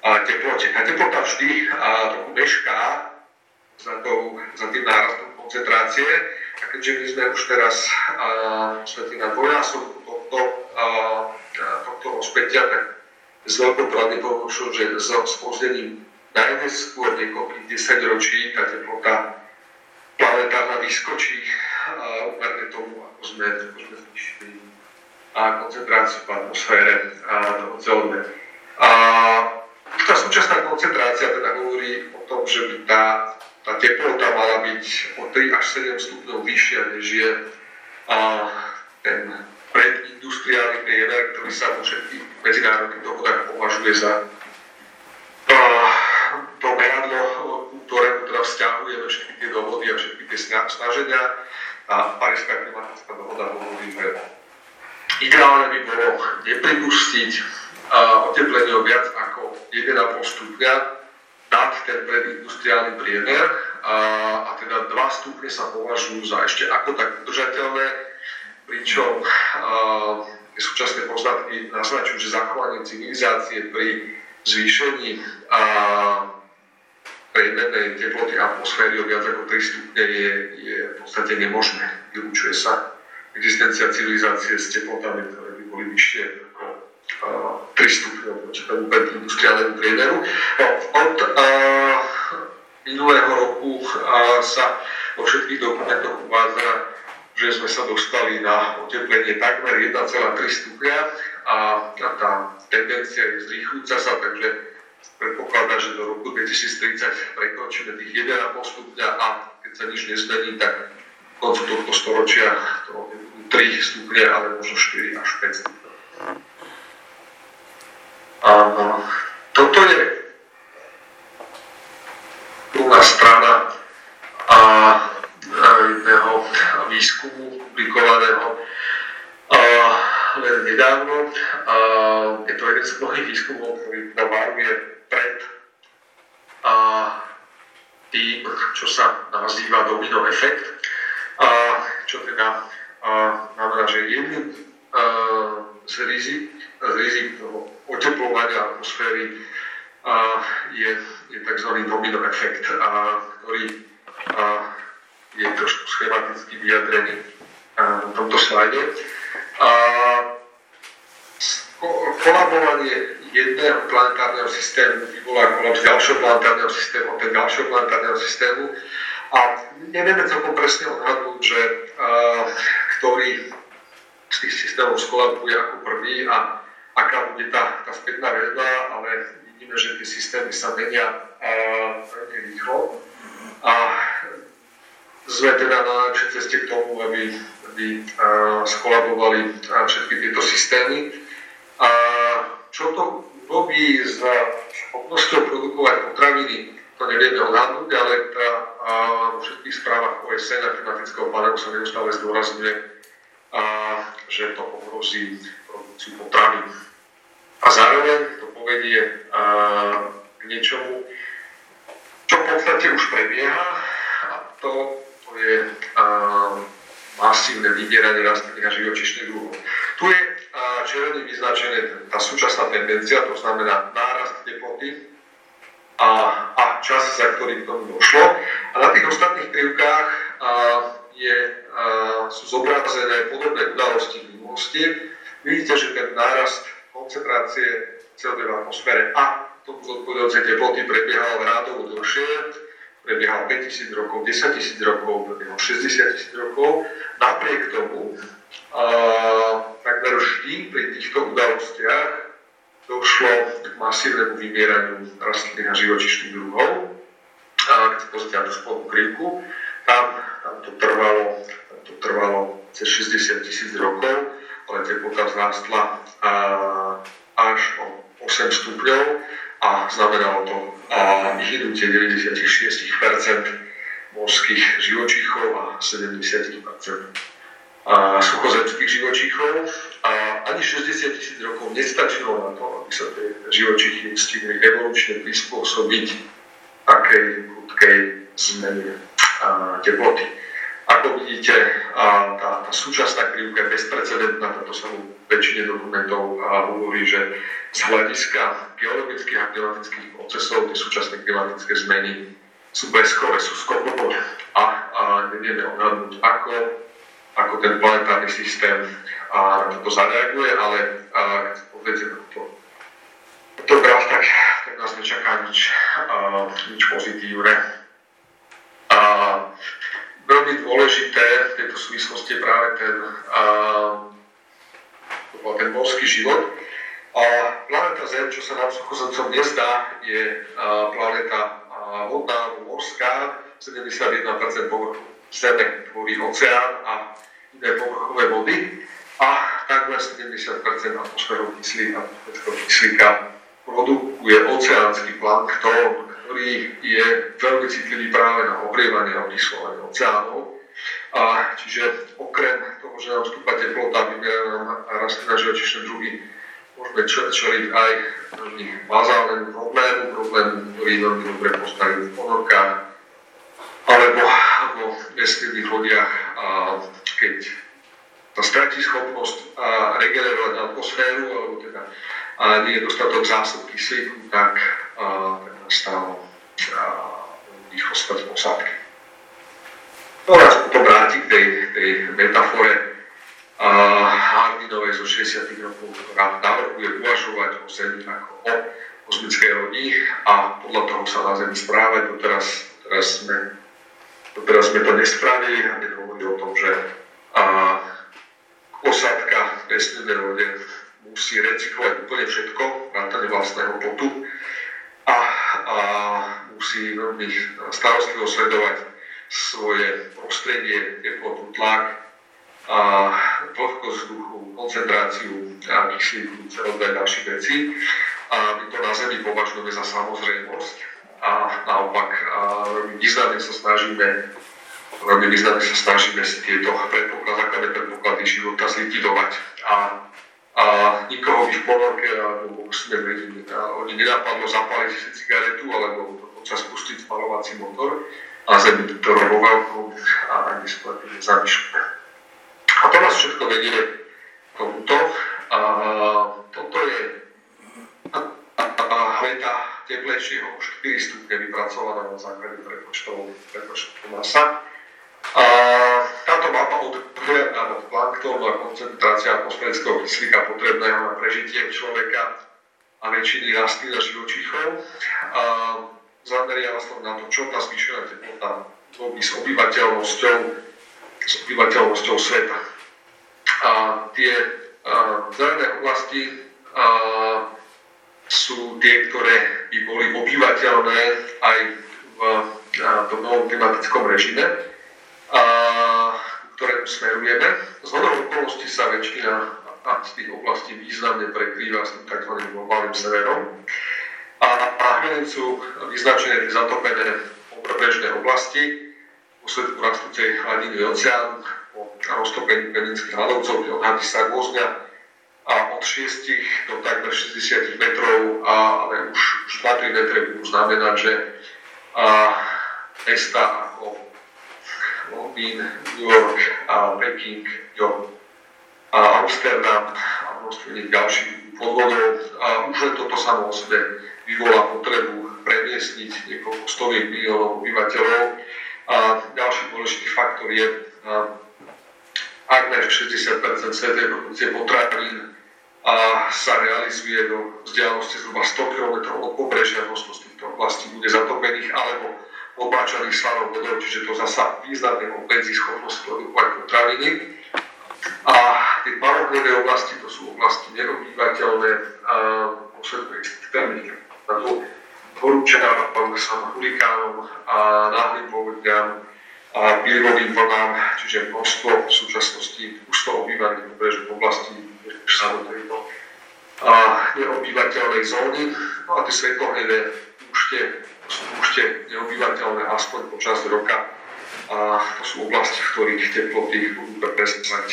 a, teplote. A teplota vždy a, trochu mešká za, tou, za tým nárastom koncentrácie. A keďže my sme už teraz svetli na dvojnásobku tohto, a, tohto rozpetia, tak s veľkou pravdepodobnosťou, že s spozdením najneskôr niekoľkých 10 ročí tá teplota planetárna vyskočí úmerne tomu, ako sme, ako sme a koncentráciu v atmosfére CO2. A tá súčasná koncentrácia teda hovorí o tom, že by tá, tá teplota mala byť o 3 až 7 stupňov vyššia, než je a, ten predindustriálny priemer, ktorý sa vo všetkých medzinárodných dohodách považuje za to meradlo, ktorému teda vzťahujeme všetky tie dohody a všetky tie snaženia. A Paríska klimatická dohoda hovorí, že ideálne by bolo nepripustiť oteplenie o viac ako 1,5 stupňa nad ten predindustriálny priemer a, a teda 2 stupne sa považujú za ešte ako tak udržateľné, pričom súčasné poznatky naznačujú, že zachovanie civilizácie pri zvýšení a, priemernej teploty atmosféry o viac ako 3 stupne je, je v podstate nemožné. Vylúčuje sa existencia civilizácie s teplotami, ktoré by boli vyššie ako uh, 3 stupne voči tomu industriálnemu priemeru. No, od uh, minulého roku uh, sa vo všetkých dokumentoch uvádza, že sme sa dostali na oteplenie takmer 1,3 stupňa a, a tá tendencia je zrýchľujúca sa, takže predpokladá, že do roku 2030 prekročíme tých 1,5 stupňa a keď sa nič nezmení, tak koncu tohto storočia to 3 stupne, ale možno 4 až 5 stupňov. A toto je druhá strana a jedného výskumu publikovaného a len nedávno. A je to jeden z mnohých výskumov, ktorý varuje pred a tým, čo sa nazýva domino efekt, a čo teda a, znamená, že jedným z rizik, z rizik oteplovania atmosféry a, je, je tzv. domino efekt, a, ktorý a, je trošku schematicky vyjadrený a, na tomto slajde. A, kolabovanie jedného planetárneho systému vyvolá kolaps ďalšieho planetárneho systému, ten ďalšieho planetárneho systému. A nevieme celkom presne odhadnúť, že uh, ktorý z tých systémov skolabuje ako prvý a aká bude tá, tá spätná väzba, ale vidíme, že tie systémy sa menia uh, veľmi rýchlo. A sme teda na najlepšej ceste k tomu, aby, aby uh, skolabovali uh, všetky tieto systémy. A čo to urobí s schopnosťou produkovať potraviny, to nevieme odhadnúť, ale tá, a, vo všetkých správach OSN a klimatického panelu sa neustále zdôrazňuje, a, že to ohrozí produkciu potravín. A zároveň to povedie a, k niečomu, čo v podstate už prebieha a to, to je a, masívne vybieranie rastlinných a živočišných druhov. Tu je červený vyznačené tá súčasná tendencia, to znamená nárast teploty a, a čas, za ktorý k tomu došlo. A na tých ostatných krivkách a, je, a, sú zobrazené podobné udalosti v minulosti. Vidíte, že ten nárast koncentrácie CO2 v atmosfére a tomu zodpovedajúce teploty prebiehal rádovo dlhšie, prebiehal 5000 rokov, 10 tisíc rokov, prebiehal 60 tisíc rokov. Napriek tomu a, takmer vždy pri týchto udalostiach došlo k masívnemu vymieraniu rastlinných a živočišných druhov. A keď si pozrite na spodnú krivku, tam, tam, to trvalo, tam to trvalo cez 60 tisíc rokov, ale teplota vzrástla až o 8 stupňov a znamenalo to vyhynutie 96% morských živočíchov a 70 suchozemských živočíchov a ani 60 tisíc rokov nestačilo na to, aby sa tie živočichy stihli evolučne prispôsobiť takej prudkej zmene teploty. Ako vidíte, a tá, tá súčasná krivka je bezprecedentná, preto sa mu väčšine dokumentov hovorí, že z hľadiska geologických a klimatických procesov tie súčasné klimatické zmeny sú bleskové, sú skokové a, a nevieme odhadnúť, ako, ako ten planetárny systém a na to zareaguje, ale a, na to, to graf, tak, tak nás nečaká nič, a, nič pozitívne. A, veľmi dôležité v tejto súvislosti je práve ten, a, ten morský život. A planéta Zem, čo sa nám suchozemcom nezdá, je a, planéta vodná alebo morská, 71% povrchu Zeme tvorí oceán a iné povrchové vody a takmer 70% atmosféru kyslíka, kyslíka produkuje oceánsky plankton, ktorý je veľmi citlivý práve na ohrievanie a okyslovanie oceánov. A čiže okrem toho, že nám stúpa teplota, vymiera nám rastlina živočišné druhy, môžeme čeliť aj bazálnemu problému, problému, ktorý veľmi dobre poznajú v ponorkách, alebo vo vesmírnych lodiach, keď sa stratí schopnosť regenerovať atmosféru, alebo teda nie je dostatok zásob kyslíku, tak, tak stalo rýchlo smrť posádky. No nás to vráti k tej, tej metafore Hardinovej zo 60. rokov, ktorá navrhuje uvažovať o Zemi ako o kozmickej lodi a podľa toho sa na Zemi správať. Doteraz, doteraz, sme, doteraz sme to nespravili a hovorí o tom, že a, vesmírnej lode musí recyklovať úplne všetko, vrátane vlastného potu a, a musí veľmi starostlivo sledovať svoje prostredie, teplotu, tlak, a vlhkosť vzduchu, koncentráciu kyslíku, CO2 a ďalších vecí. A my to na Zemi považujeme za samozrejmosť a naopak a významne sa snažíme veľmi významne sa snažíme si tieto predpoklady, základné predpoklady života zlikvidovať. A a nikoho by v ponorke alebo musíme oni nenapadlo zapáliť si cigaretu alebo dokonca spustiť spalovací motor a zemi to vo veľkom a ani spletne nezamýšľame. A to nás všetko vedie tomuto. A toto je hveta teplejšieho 4 stupne vypracovaná na základe prepočtov, prepočtov masa. A táto mapa odhľadá na planktónu a koncentrácia atmosférického kyslíka potrebného na prežitie človeka a väčšiny rastlín a živočíchov. A zameriava sa na to, čo tá zvýšená teplota robí s obyvateľnosťou, s obyvateľnosťou sveta. A tie zelené oblasti a, sú tie, ktoré by boli obyvateľné aj v tom novom klimatickom režime a ktorému smerujeme. Z hodou okolností sa väčšina z tých oblastí významne prekrýva s tým tzv. globálnym severom. A, a hneď sú vyznačené zatopené pobrežné oblasti v úsledku rastúcej hladiny oceánu po roztopení peninských hladovcov, odhady sa rôznia a od 6 do takmer 60 metrov, a, ale už, už 2-3 metre budú znamenať, že a, mesta ako Londýn, New York, a Peking, jo, a Amsterdam a množstvo ďalších podvodov a už len toto samo o sebe vyvolá potrebu premiestniť niekoľko stoviek miliónov obyvateľov. A ďalší dôležitý faktor je, akmer 60 svetej produkcie potravín a sa realizuje do vzdialenosti zhruba 100 km od pobrežia, množstvo z týchto oblastí bude zatopených alebo obáčaných slanov vodou, čiže to zasa významne obmedzí schopnosť produkovať potraviny. A tie parohnevé oblasti, to sú oblasti neobývateľné posledné extrémne. Horúčenám sa hurikánom náhlým povodňam a prírodným vlnám, čiže množstvo v súčasnosti už to obývaných pobrežných oblastí sa do tejto neobývateľnej zóny. No a tie svetlohnevé púšte sú púšte neobývateľné aspoň počas roka a to sú oblasti, v ktorých teploty budú prepresovať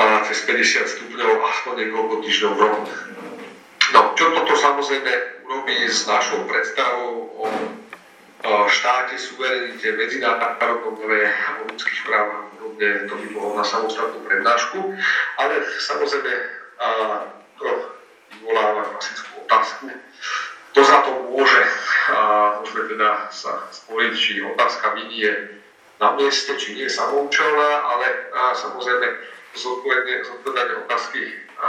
a cez 50 stupňov aspoň niekoľko týždňov v roku. No, čo toto samozrejme urobí s našou predstavou o štáte, suverenite, medzinárodnom o ľudských právach podobne, to by bolo na samostatnú prednášku, ale samozrejme to vyvoláva klasickú otázku, kto za to môže. A môžeme teda sa spojiť, či otázka viny je na mieste, či nie je samoučelná, ale a, samozrejme zodpovedanie otázky a,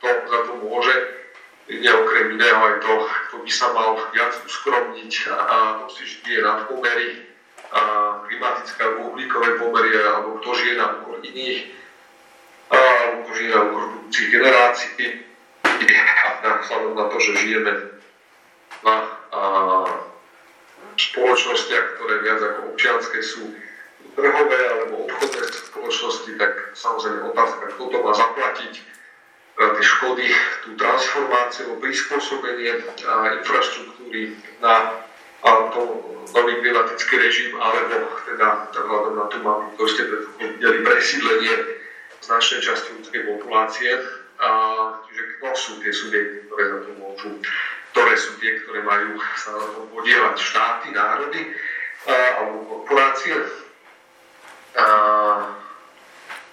to za to môže ide okrem iného aj to, kto by sa mal viac uskromniť a si žije nad pomery, a klimatické alebo uhlíkové pomery, alebo kto žije na úkor iných, alebo kto žije na úkor budúcich generácií. A vzhľadom na to, že žijeme na a, spoločnostiach, ktoré viac ako občianské sú trhové alebo obchodné spoločnosti, tak samozrejme otázka, kto to má zaplatiť, tie škody, tú transformáciu, prispôsobenie infraštruktúry na to nový klimatický režim, alebo teda vzhľadom na tú mapu, ktorú ste videli, presídlenie značnej časti ľudskej populácie. A, čiže kto sú tie subjekty, ktoré za to môžu, ktoré sú tie, ktoré majú sa to podielať štáty, národy a, alebo korporácie. A,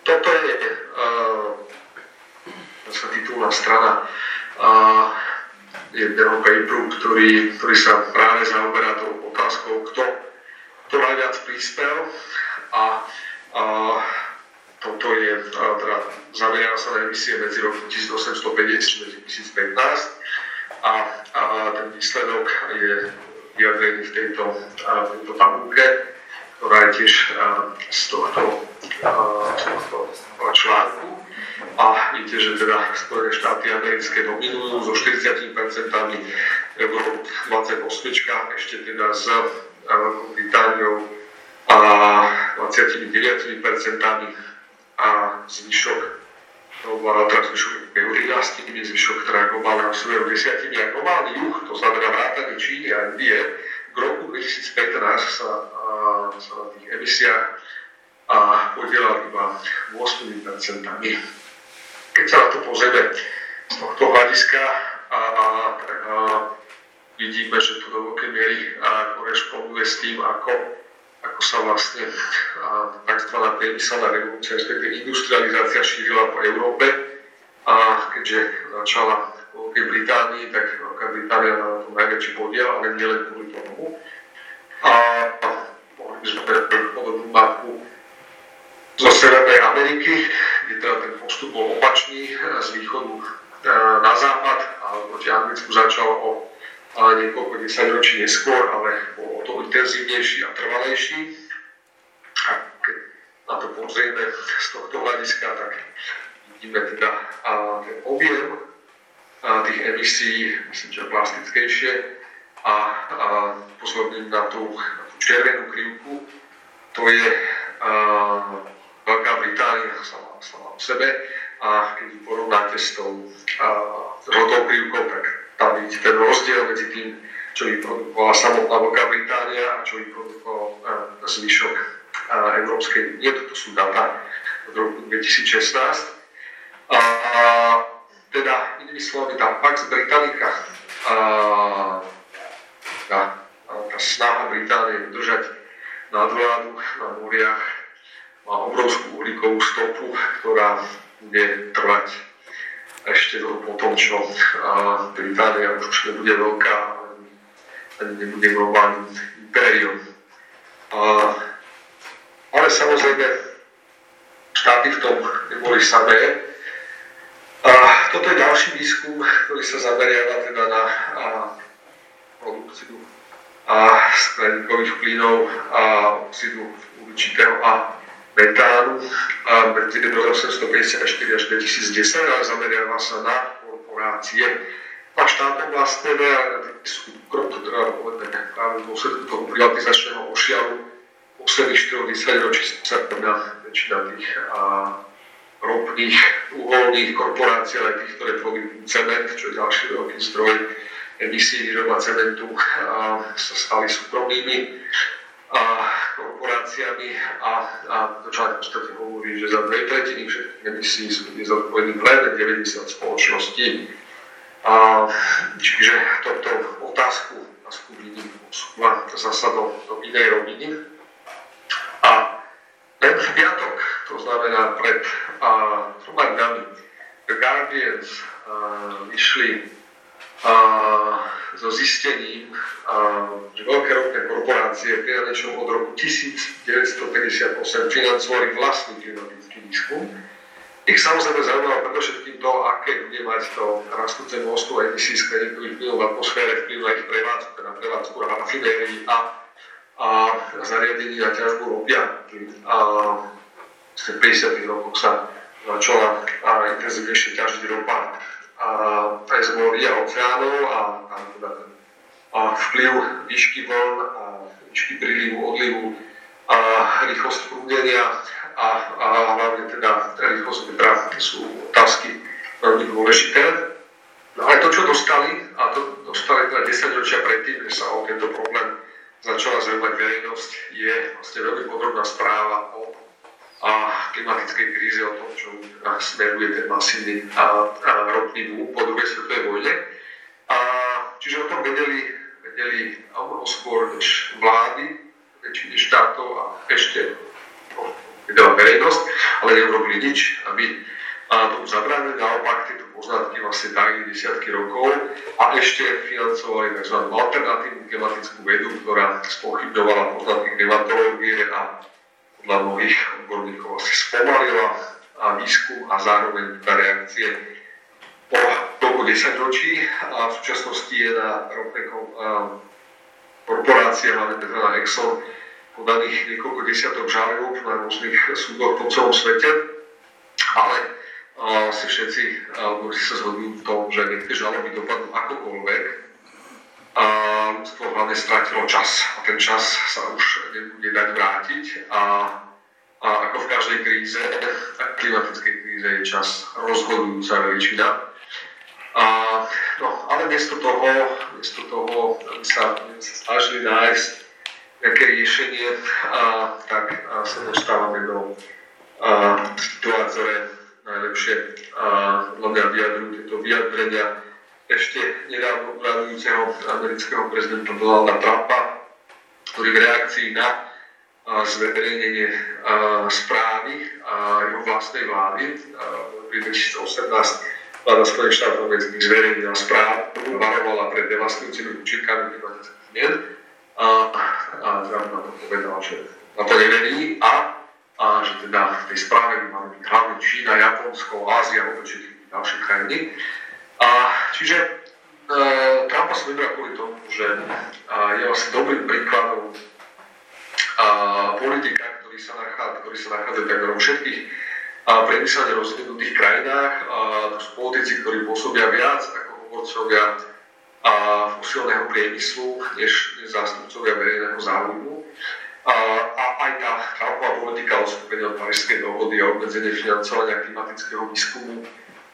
toto je a, sa titulná strana a, jedného paperu, ktorý, ktorý sa práve zaoberá tou otázkou, kto, kto najviac prispel a, a toto je teda zamerá sa na emisie medzi roku 1850 2015 a, a ten výsledok je vyjadrený v tejto, tejto tabulke, ktorá je tiež z tohto, z tohto článku. A viete, že teda Spojené štáty americké dominujú so 40%, Európa 28, ešte teda s Veľkou Britániou a 29% a zvyšok globálne teraz zvyšok EU 11, zvyšok teda globálne osvojil 10 a globálny juh, to znamená vrátanie Číny a Indie, k roku 2015 sa, a, sa na tých emisiách a podielal iba 8%. Keď sa na to pozrieme z tohto hľadiska a, a, a vidíme, že to do veľkej miery korešponduje s tým, ako, ako sa vlastne tzv. priemyselná revolúcia, respektíve industrializácia šírila po Európe. A keďže začala v Veľkej Británii, tak Veľká Británia na tom najväčší podiel, ale nielen kvôli tomu. A, mohli by sme podobnú mapu zo Severnej Ameriky, teda ten postup bol opačný z východu e, na západ, ale proti Anglicku začal o niekoľko desaťročí neskôr, ale bol o to intenzívnejší a trvalejší. A keď na to pozrieme z tohto hľadiska, tak vidíme teda a ten objem a tých emisí, myslím, že plastickejšie a, a pozorním na tú, na tú červenú krivku, to je a, Veľká Británia sama, sama o sebe a keď ju porovnáte s tou žltou krivkou, tak tam vidíte ten rozdiel medzi tým, čo vyprodukovala samotná Veľká Británia a čo vyprodukoval zvyšok Európskej únie. Toto sú data od roku 2016. A, teda, inými slovami, tá Pax Britannica, a, tá, tá snaha Británie udržať nadvládu na moriach má obrovskú uhlíkovú stopu, ktorá bude trvať ešte po tom, čo Británia už nebude veľká, ani nebude globálnym impérium. Ale samozrejme, štáty v tom neboli samé. A toto je ďalší výskum, ktorý sa zameriava teda na produkciu a skleníkových plynov a oxidu uhličitého a metánu medzi 1854 až 2010, ale zameriava sa na korporácie. A štátom vlastne na súkrom, to teda povedať práve v dôsledku toho privatizačného ošialu posledných 40 ročí sa teda väčšina tých a, ropných uholných korporácií, ale tých, ktoré produkujú cement, čo je ďalší veľký zdroj emisí výroba cementu, a, sa stali súkromnými a korporáciami a, a čo aj podstate hovorí, že za dve tretiny všetkých emisí sú nezodpovední len 90 spoločností. A, čiže toto otázku, otázku vidím posúva zasa do, do inej roviny. A ten piatok, to znamená pred a, troma dňami, The Guardians vyšli a, so zistením, že veľké ropné korporácie priamečom od roku 1958 financovali vlastný klimatický výskum. Ich samozrejme zaujímalo predovšetkým to, aké bude mať to rastúce množstvo emisí skleníkových plynov v atmosfére vplyv na ich prevádzku, teda prevádzku rafinérií a, a zariadení na ťažbu ropia. A v 50. rokoch sa začala intenzívnejšie ťažiť ropa aj z morí a oceánov a, a, teda, a vplyv výšky vln a výšky prílivu, odlivu a rýchlosť prúdenia a, a hlavne teda rýchlosť vetra sú otázky veľmi dôležité. No ale to, čo dostali, a to dostali teda 10 ročia predtým, než sa o tento problém začala zaujímať verejnosť, je vlastne veľmi podrobná správa o a klimatickej kríze, o tom, čo smeruje ten masívny a, a ropný boom po druhej svetovej vojne. A, čiže o tom vedeli, vedeli alebo skôr než vlády, väčšiny štátov a ešte no, vedela verejnosť, ale neurobili nič, aby a tomu zabránili. Naopak tieto poznatky vlastne dali desiatky rokov a ešte financovali tzv. alternatívnu klimatickú vedu, ktorá spochybňovala poznatky klimatológie a podľa mnohých odborníkov asi spomalila a výskum a zároveň tá reakcie po toľko 10 ročí a v súčasnosti je na ropné korporácie, hlavne tzv. Exxon, podaných niekoľko desiatok žalob na rôznych súdoch po celom svete, ale asi všetci odborníci sa zhodujú v tom, že nech tie žaloby dopadnú akokoľvek, a ľudstvo hlavne stratilo čas. A ten čas sa už nebude dať vrátiť. A, a ako v každej kríze, tak klimatickej kríze je čas rozhodujúca veličina. A, no, ale miesto toho, miesto toho aby sa, aby sa snažili nájsť nejaké riešenie, a, tak a sa dostávame do situácie, najlepšie a, hlavne vyjadrujú tieto vyjadrenia ešte nedávno uradujúceho amerického prezidenta Donalda Trumpa, ktorý v reakcii na zverejnenie správy jeho vlastnej vlády v 2018 vláda Spojených štátov amerických zverejnila správu, varovala pred devastujúcimi účinkami klimatických zmien a, a Trump na to povedal, že na to neverí a, a že teda v tej správe by mali byť hlavne Čína, Japonsko, Ázia, všetky ďalšie krajiny. A, čiže e, Trumpa som vybral kvôli tomu, že a, je vlastne dobrým príkladom a, politika, ktorý sa nachádza, ktorý sa nachádza takmer vo všetkých a, priemyselne rozvinutých krajinách. A, to sú politici, ktorí pôsobia viac ako hovorcovia a fosilného priemyslu, než, než zástupcovia verejného záujmu. A, a aj tá Trumpová politika odstúpenia od Parížskej dohody a obmedzenie financovania klimatického výskumu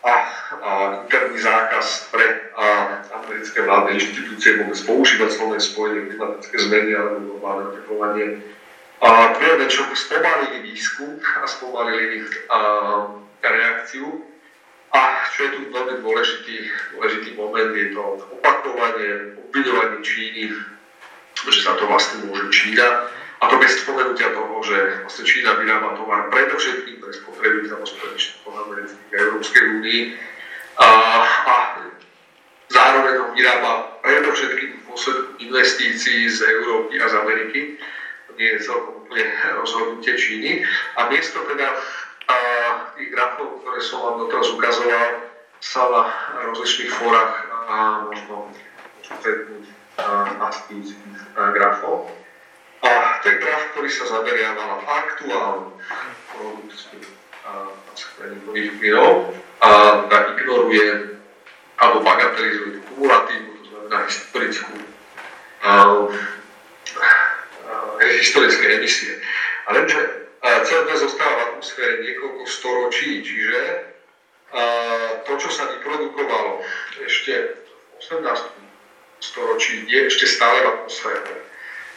a, a interný zákaz pre a, americké vládne inštitúcie vôbec používať slovné spojenie klimatické zmeny alebo globálne oteplovanie. A prvé, čo spomalili výskum a spomalili a, reakciu. A čo je tu veľmi dôležitý, dôležitý moment, je to opakovanie, obviňovanie Číny, že za to vlastne môže Čína a to bez spomenutia toho, že vlastne Čína vyrába tovar predovšetkým pre spotrebiteľov Spojených amerických a Európskej únii. A vyrába predovšetkým v dôsledku investícií z Európy a z Ameriky. To nie je celkom úplne rozhodnutie Číny. A miesto teda a tých grafov, ktoré som vám doteraz ukazoval, sa na rozličných fórach a možno stretnúť na tých grafov. A to je graf, ktorý sa zameriava na aktuálnu produkciu skleníkových plynov a ignoruje alebo bagatelizuje kumulatívnu, to znamená historickú historické emisie. A lenže CO2 zostáva v atmosfére niekoľko storočí, čiže to, čo sa vyprodukovalo ešte v 18. storočí, je ešte stále v atmosfére.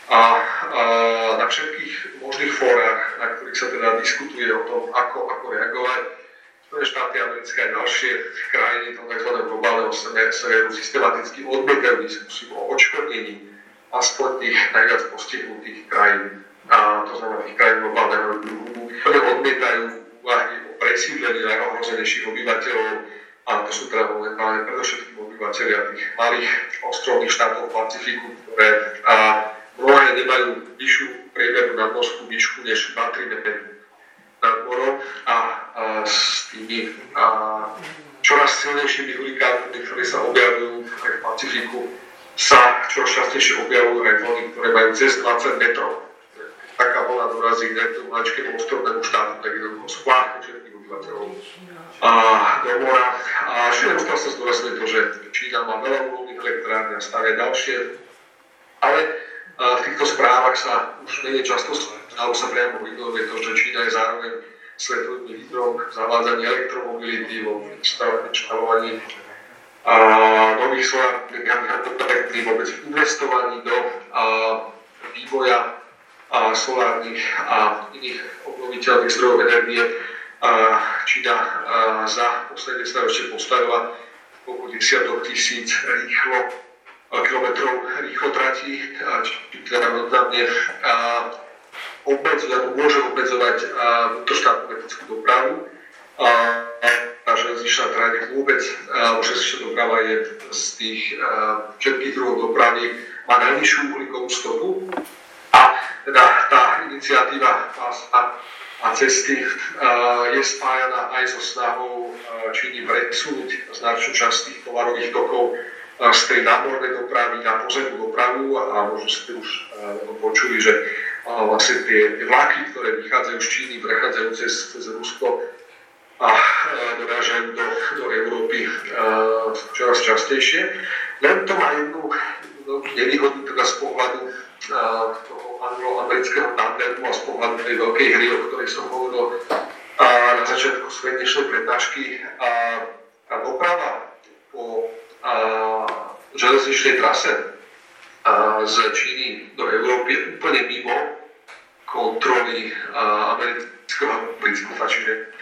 A, a na všetkých možných fórach, na ktorých sa teda diskutuje o tom, ako, ako reagovať, Spojené štáty americké a ďalšie krajiny toho tzv. globálneho severu systematicky odmietajú diskusiu o odškodnení aspoň tých najviac postihnutých krajín a to znamená tých krajín globálneho druhu, ktoré odmietajú úvahy o presídlení najohrozenejších obyvateľov a to sú teda momentálne predovšetkým obyvateľia tých malých ostrovných štátov Pacifiku, ktoré a, mnohé nemajú vyššiu priemernú nadmorskú výšku než 2-3 metry nad morom a, a s tými a, čoraz silnejšími hurikánmi, ktoré sa objavujú aj v Pacifiku, sa čoraz častejšie objavujú aj vlny, ktoré majú cez 20 metrov taká bola dorazí k maličkému ostrovnému štátu, tak jednoducho spláchne všetkých obyvateľov a do mora. A neustále sa zdôrazňuje to, že Čína má veľa uholných elektrární a stavia ďalšie. Ale v týchto správach sa už menej často alebo sa priamo ignoruje to, že Čína je zároveň svetovým lídrom v zavádzaní elektromobility, vo vystavovaní a nových solárnych elektrární, vôbec investovaní do a, vývoja a solárnych a iných obnoviteľných zdrojov energie. A Čína za posledné storočie postavila okolo desiatok tisíc rýchlo kilometrov rýchlo tratí, teda významne obmedzuje, môže obmedzovať vnútroštátnu leteckú dopravu. A, a železničná trať vôbec, železničná doprava je z tých všetkých druhov dopravy, má najnižšiu uhlíkovú stopu teda tá iniciatíva pásma a cesty je spájana aj so snahou Číny presunúť značnú časť tých tovarových tokov z tej námornej dopravy na pozemnú dopravu a možno ste už počuli, že vlastne tie vlaky, ktoré vychádzajú z Číny, prechádzajú cez, cez Rusko a dorážajú do, do Európy čoraz častejšie. Len to má jednu nevýhodu teda z pohľadu toho anglo-amerického tandemu a z pohľadu tej veľkej hry, o ktorej som hovoril na začiatku svojej dnešnej prednášky. A, a doprava po železničnej trase z Číny do Európy je úplne mimo kontroly amerického princípa, čiže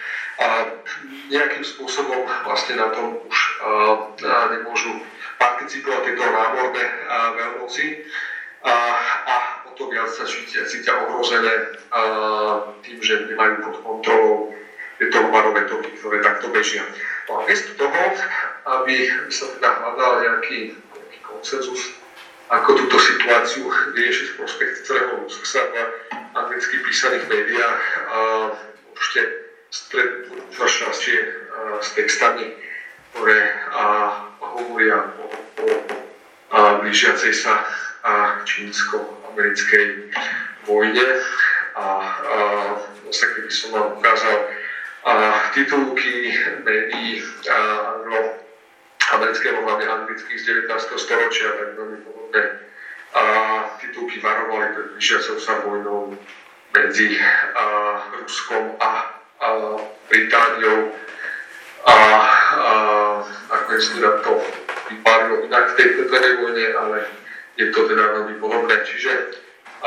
nejakým spôsobom vlastne na tom už nemôžu participovať tieto námorné veľmoci a, a o to viac sa cítia, cítia ohrozené a, tým, že nemajú pod kontrolou tieto tovarové toky, ktoré takto bežia. No a miesto toho, aby sa teda hľadal nejaký, nejaký konsenzus, ako túto situáciu vyriešiť v prospech celého ľudstva v anglicky písaných médiách a môžete stretnúť častie s textami, ktoré a, hovoria o, o, o blížiacej sa a čínsko-americkej vojne. A, a vlastne keby som vám ukázal a titulky médií anglo amerického, hlavne anglických z 19. storočia, tak veľmi podobné a titulky varovali pred blížiacou sa vojnou medzi a, Ruskom a, a Britániou a, a nakoniec teda to vypálilo inak v tej prvej vojne, ale je to teda veľmi podobné. Čiže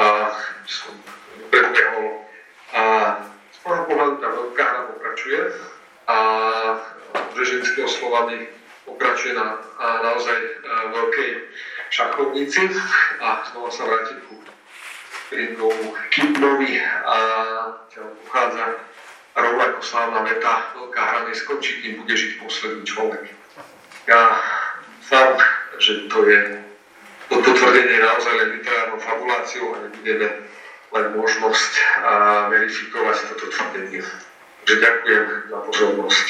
a, som predbehol a z môjho pohľadu tá veľká hra pokračuje a Brežinského slovami pokračuje na naozaj a, veľkej šachovnici a znova sa vrátim ku Ringovu Kipnovi a pochádza rovnako slávna veta, veľká hra neskončí, kým bude žiť posledný človek. Ja sám že to je toto tvrdenie je naozaj len literárnou fabuláciou a nebudeme len možnosť a verifikovať toto tvrdenie. Takže ďakujem za pozornosť.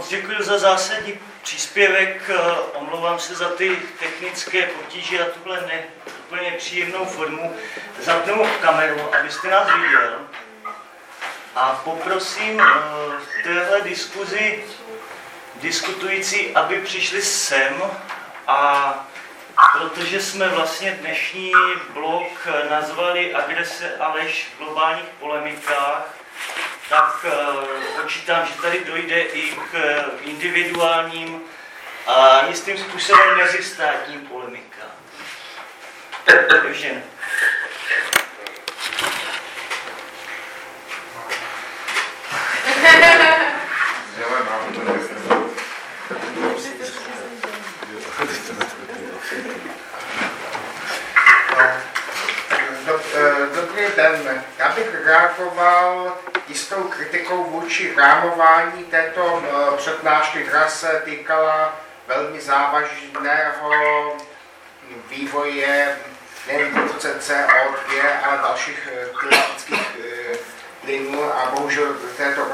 Moc děkuji za zásadní příspěvek. Omlouvám se za ty technické potíže a tuhle ne, úplně příjemnou formu. Zapnu kameru, abyste nás viděl. A poprosím eh, v téhle diskuzi diskutující, aby přišli sem a protože jsme vlastně dnešní blok nazvali Agrese a lež v globálních polemikách, tak uh, počítám, že tady dojde i k individuálním a jistým způsobem mezistátním polemikám. Takže Dobrý den. Já bych reagoval jistou kritikou vůči rámování této eh, přednášky, která se týkala velmi závažného vývoje nejen produkce CO2, ale dalších eh, klimatických eh, plynů a bohužel této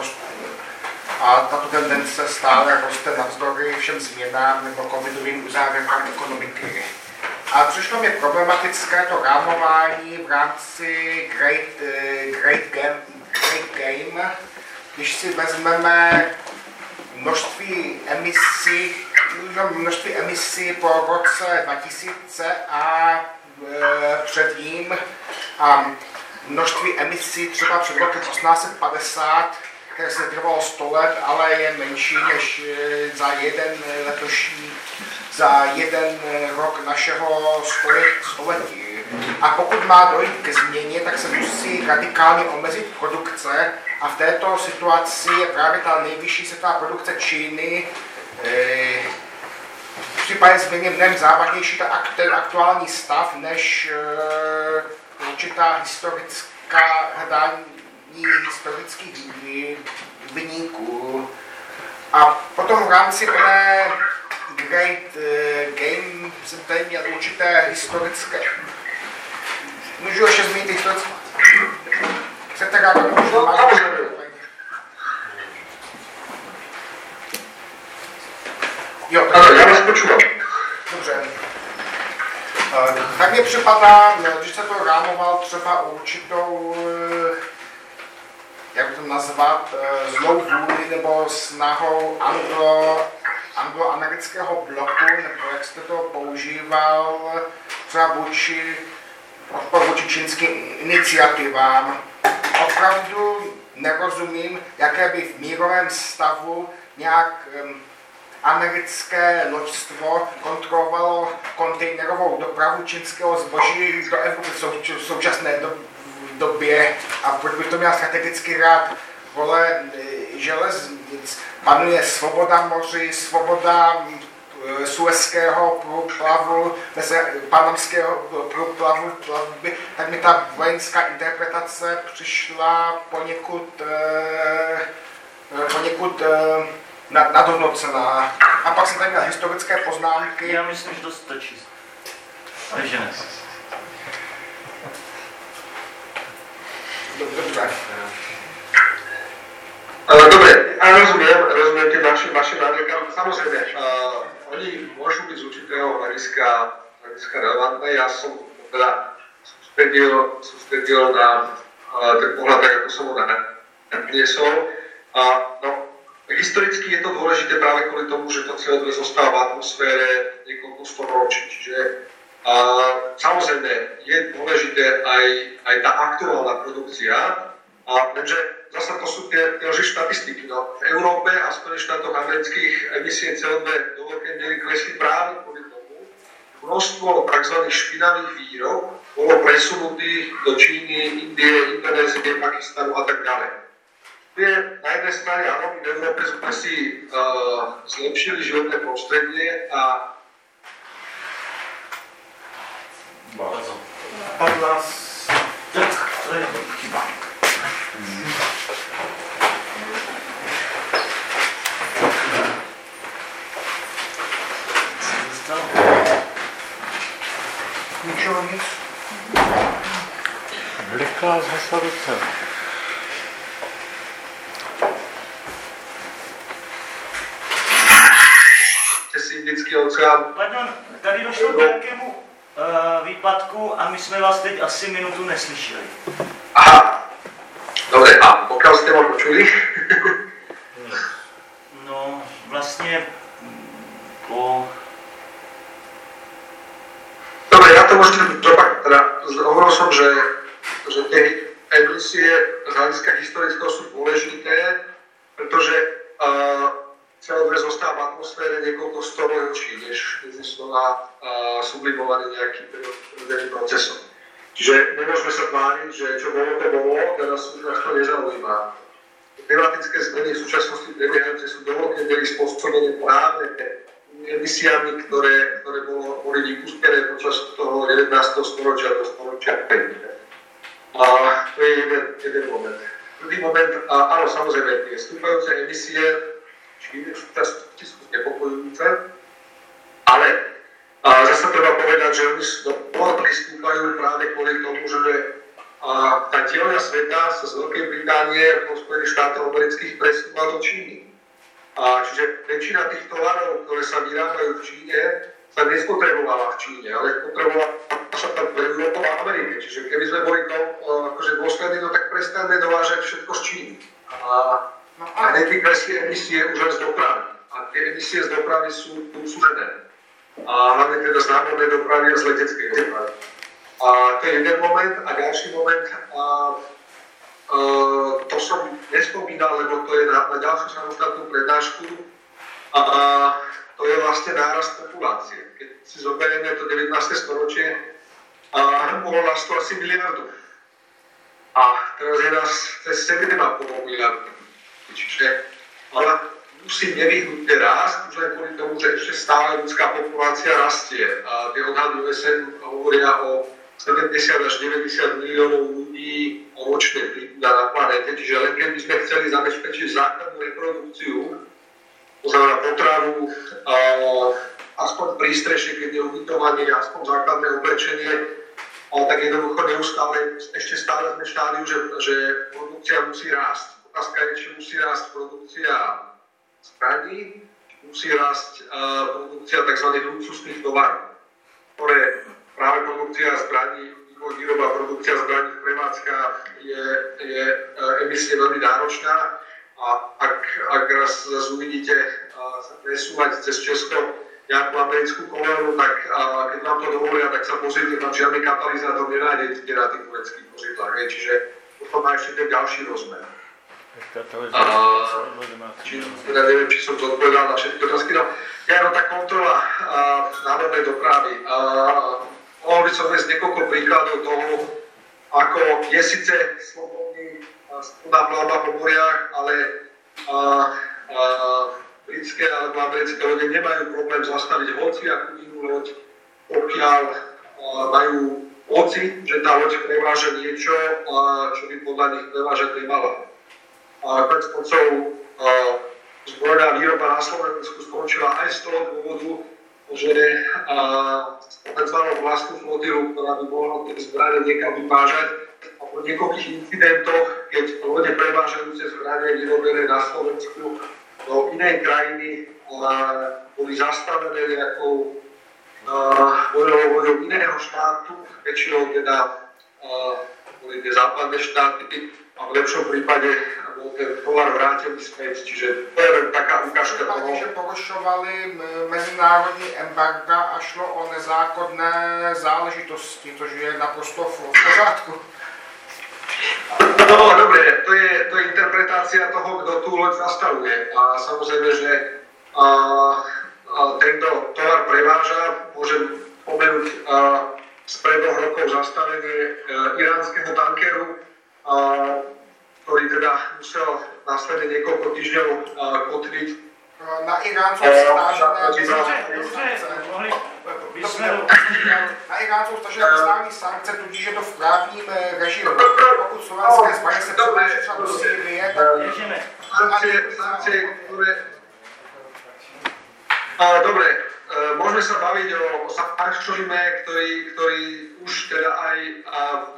a tato tendence stále roste navzdory všem změnám nebo covidovým uzávěrkám ekonomiky. A přišlo mi problematické to rámování v rámci Great, great, game, great Game, když si vezmeme množství emisí, no, množství emisí po roce 2000 a e, před ním a množství emisí třeba před rokem 1850, které se trvalo 100 let, ale je menší než e, za jeden letošní, za jeden rok našeho století. A pokud má dojít ke změně, tak se musí radikálně omezit produkce a v této situaci je právě ta nejvyšší světová produkce Číny e, v případě změny mnohem závažnější ten aktuální stav než e, určitá historická hledání historických vyníků. A potom v rámci oné Great uh, Game jsem tady měl určité historické... Můžu ještě zmínit historické... Chcete reagovat? No, Jo, tak... já vás počúvam. Dobře. Tak mě připadá, když se to rámoval třeba určitou jak to nazvat, eh, zlou vůli nebo snahou anglo, angloamerického bloku, nebo jak jste to používal, třeba vůči, odpor vůči čínským iniciativám. Opravdu nerozumím, jaké by v mírovém stavu nějak americké loďstvo kontrolovalo kontejnerovou dopravu čínského zboží do Evropy v současné době době a proč bych to měl strategicky rád, vole, e, železnic, panuje svoboda moři, svoboda e, suezského průplavu, panamského průplavu, plavby, tak mi ta vojenská interpretace přišla poněkud, eh, poněkud eh, nadhodnocená. A pak jsem tady měl historické poznámky. Já myslím, že to stačí. Takže ne. Uh, dobre, a rozumiem, rozumiem tie vaše, vaše námietky, samozrejme, uh, oni môžu byť z určitého hľadiska, hľadiska relevantné. Ja som teda sústredil, sústredil na uh, ten pohľad, tak ako som ho nadniesol. Uh, no, historicky je to dôležité práve kvôli tomu, že to CO2 zostáva v atmosfére niekoľko storočí. Čiže a samozrejme je dôležité aj, aj tá aktuálna produkcia, a lenže zase to sú tie, tie štatistiky. No, v Európe a Spojených štátoch amerických emisie CO2 do veľkej miery klesli práve kvôli tomu, množstvo tzv. špinavých výrob bolo presunutých do Číny, Indie, Indonézie, Pakistanu a tak ďalej. Je, na jednej strane, áno, v Európe sme si uh, zlepšili životné prostredie a Pan nás... Tak chyba. Ničeho nic. Vliká z Hasavice. Cez Indický oceán. Pardon, tady došlo k nějakému výpadku a my jsme vás teď asi minutu neslyšeli. Aha. Dobre, a pokiaľ ste ma počuli, No, vlastně po... Dobre, ja to môžem zopak, teda hovoril som, že, že tie emisie z hľadiska historického sú dôležité, pretože uh, CO2 zostáva v atmosfére niekoľko storočí, než, uh, sublimovaný nejakým prírodzeným procesom. Čiže nemôžeme sa tváriť, že čo bolo, to bolo, teraz už nás to nezaujíma. Klimatické zmeny v súčasnosti prebiehajúce sú do veľkej miery spôsobené práve emisiami, ktoré, ktoré bolo, boli vypustené počas toho 11. storočia do storočia 5. A to je jeden, jeden moment. Druhý moment, a áno, samozrejme, tie stúpajúce emisie Číny v súčasnosti sú znepokojujúce, ale a zase treba povedať, že oni dovolky stúpajú práve kvôli tomu, že a tá dielňa sveta sa z Veľkej Británie po Spojených štátov amerických presúva do Číny. A čiže väčšina tých tovarov, ktoré sa vyrábajú v Číne, sa nespotrebovala v Číne, ale potrebovala sa tam pre Európu a Amerike. Čiže keby sme boli to akože dôslední, no tak prestaňme dovážať všetko z Číny. A, No a si emisie už z dopravy. A tie emisie z dopravy sú súžené. A hlavne teda z námornej dopravy a z leteckej dopravy. A to je jeden moment. A ďalší moment, a, a, to som nespomínal, lebo to je na, na ďalšiu samostatnú prednášku. A, a to je vlastne nárast populácie. Keď si zoberieme to 19. storočie, a bolo nás to asi miliardu. A teraz je nás cez 7,5 miliardy. Čiže ale musí nevyhnutne rásť, už len kvôli tomu, že ešte stále ľudská populácia rastie. A tie odhady OSN hovoria o 70 až 90 miliónov ľudí ročne príbuda na planéte, čiže len keby sme chceli zabezpečiť základnú reprodukciu, to znamená potravu, aspoň prístrešie, keď je ubytovanie, aspoň základné oblečenie, a tak jednoducho neustále, ešte stále sme štádiu, že, že produkcia musí rásť. Otázka je, či musí rásť produkcia zbraní, musí rásť uh, produkcia tzv. luxusných tovarov, ktoré práve produkcia zbraní, výroba produkcia zbraní v prevádzka je, je uh, emisie veľmi náročná a ak, ak raz, raz uvidíte sa presúvať cez Česko nejakú americkú kolónu, tak uh, keď vám to dovolia, tak sa pozrite, tam žiadny katalizátor nenájdete na tých tureckých vozidlách. Čiže to má ešte ten ďalší rozmer. A, či, teda neviem, či som zodpovedal na všetky otázky. No, ja no, tá kontrola národnej dopravy. A, mohol by som viesť niekoľko príkladov toho, ako je síce slobodný slobodná plavba po moriach, ale a, a, britské alebo americké lode nemajú problém zastaviť hoci akú inú loď, pokiaľ a, majú pocit, že tá loď preváža niečo, a, čo by podľa nich prevážať nemala a konec koncov zbrojná výroba na Slovensku skončila aj z toho dôvodu, že tzv. vlastnú flotilu, ktorá by mohla tie zbrane niekam vyvážať, a po niekoľkých incidentoch, keď lode prevážajúce zbrane vyrobené na Slovensku do inej krajiny boli zastavené nejakou vojnou iného štátu, väčšinou teda boli tie západné štáty, a v lepšom prípade ten tovar vrátený späť. Čiže to je taká ukážka toho. že porušovali mezinárodní embarga a šlo o nezákonné záležitosti, což je naprosto v pořádku. No, dobre, to je, to je interpretácia toho, kto tú loď zastavuje. A samozrejme, že a, a tento tovar preváža, môžem pomenúť a, spred dvoch rokov zastavenie e, iránskeho tankeru, ktorý teda musel následne niekoľko týždňov kotliť. Na Iráncov stážené Na Iráncov stážené mezinárodní sankce, tudíž je to v právním režimu. Pokud Slovensko spolupráce třeba do Sýrie, tak sankcie, ktoré... Dobre, môžeme sa baviť o, sankčníme, ktorý, ktorý už teda aj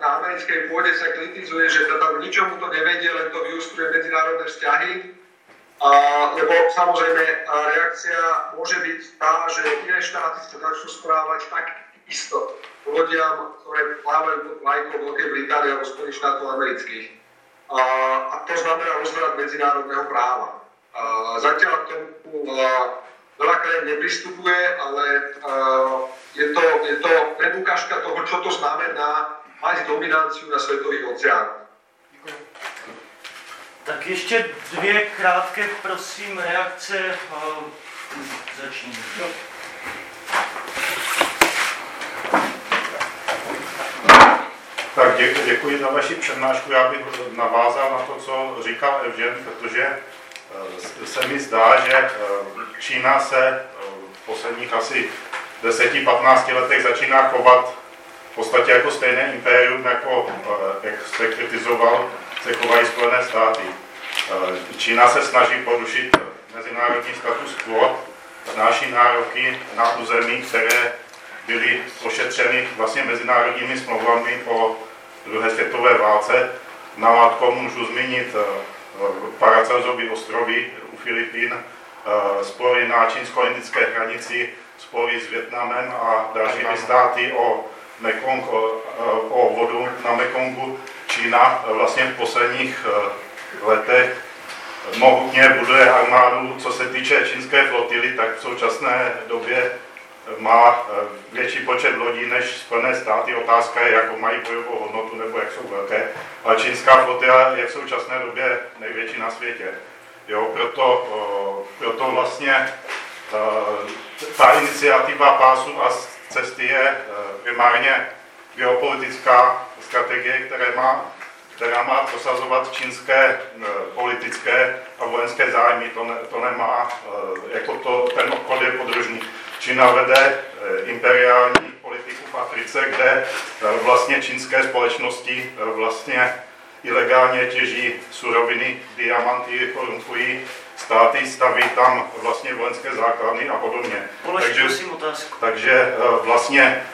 na americkej pôde sa kritizuje, že teda ničomu to nevedie, len to vyústruje medzinárodné vzťahy. A, lebo samozrejme reakcia môže byť tá, že iné štáty sa začnú správať tak isto lodiam, ktoré plávajú pod vlajkou Veľkej Británie alebo Spojených štátov amerických. A, a to znamená rozvrat medzinárodného práva. A, zatiaľ k tomu a, veľa krajín nepristupuje, ale a, je to, je to len ukážka toho, čo to znamená mať dominanciu na svetových oceánoch. Tak ještě dvě krátké, prosím, reakce. eh, Začni. Tak dě, děkuji za vaši přednášku. Já bych navázal na to, co říkal Evžen, protože se mi zdá, že eh, Čína se eh, v posledních asi 10-15 letech začíná chovat v podstatě jako stejné impérium, jako, jak jste kritizoval, se chovají Spojené státy. Čína se snaží porušit mezinárodní status quo, znáší nároky na území, které byly ošetřeny vlastně mezinárodními smlouvami po druhé světové válce. Na látko můžu zmínit Paracelzovy ostrovy u Filipín, spory na čínsko-indické hranici, spory s Větnamem a dalšími státy o, Mekong, o, o vodu na Mekongu. Čína vlastně v posledních letech mohutně buduje armádu, co se týče čínské flotily, tak v současné době má větší počet lodí než Spojené státy. Otázka je, jakou mají bojovou hodnotu nebo jak jsou velké. Ale čínská flotila je v současné době největší na světě. Jo, proto, proto vlastně ta iniciativa pásu a cesty je primárně geopolitická strategie, která má, která má prosazovat čínské politické a vojenské zájmy. To, ne, to nemá, jako to, ten obchod je podružný. Čína vede imperiální politiku v Africe, kde vlastně čínské společnosti vlastně ilegálně těží suroviny, diamanty, korumpují státy, staví tam vlastně vojenské základny a podobně. Takže, takže vlastně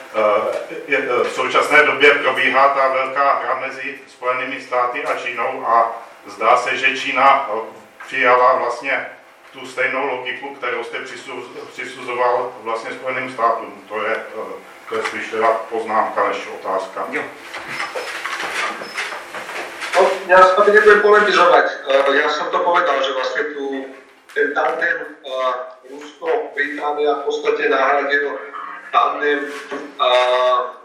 v současné době probíhá ta velká hra mezi Spojenými státy a Čínou a zdá se, že Čína přijala vlastně tu stejnou logiku, kterou jste přisuzoval vlastně Spojeným státům. To je, to je spíš teda poznámka než otázka. Jo. No, ja s vami nebudem polemizovať. Ja som to povedal, že vlastne tu ten tandem Rusko-Británia v podstate nahradil tandem,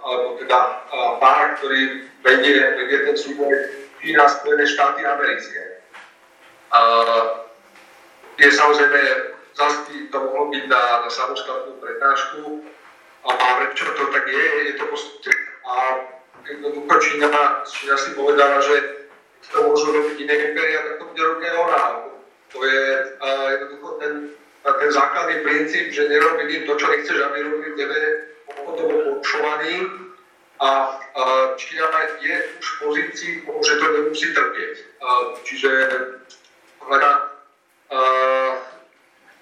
alebo teda pár, ktorý vedie, vedie ten súboj Čína Spojené štáty americké. Je samozrejme, zase to mohlo byť na, na samostatnú prednášku, a prečo to tak je, je to proste, a jednoducho Čína, Čína si povedala, že to môžu robiť iné impéria, tak to bude robiť ona. To je uh, jednoducho ten, ten základný princíp, že nerobili to, čo nechceš, aby robili tebe pochodovo porušovaní a uh, Čína je už v pozícii, že to nemusí trpieť. Uh, čiže hľadá, uh,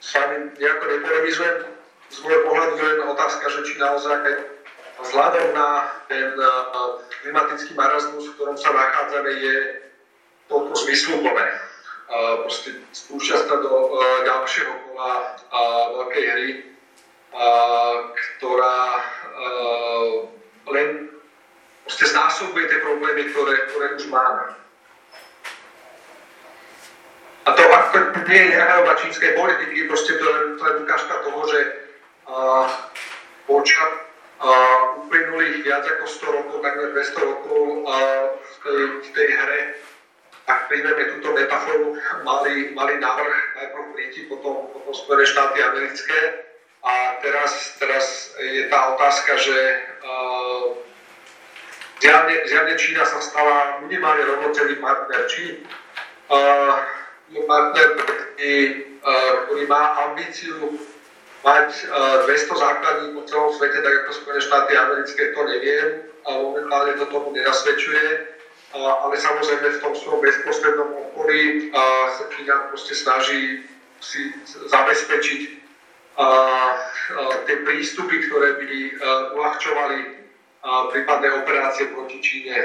s vami nejako nepolemizujem, z môjho pohľadu je len otázka, že či naozaj vzhľadom na ten klimatický marazmus, v ktorom sa nachádzame, je toľko zmysluplné. Proste spúšťa sa do ďalšieho kola veľkej hry, ktorá len proste znásobuje tie problémy, ktoré, ktoré už máme. A to ako nie je nejaká čínskej politiky, proste to to je ukážka toho, že uh, počas uh, uplynulých viac ako 100 rokov, takmer 200 rokov uh, v, tej, v tej hre ak príjmeme túto metaforu, mali, mali návrh najprv Briti, potom, potom Spojené štáty americké. A teraz, teraz je tá otázka, že uh, zjavne, zjavne Čína sa stala minimálne rovnocenný partner. Či uh, partner, ktorý, uh, ktorý má ambíciu mať uh, 200 základní po celom svete, tak ako Spojené štáty americké, to neviem. A momentálne to tomu nenasvedčuje ale samozrejme v tom svojom bezprostrednom okolí sa Čína proste snaží si zabezpečiť tie prístupy, ktoré by uľahčovali prípadné operácie proti Číne.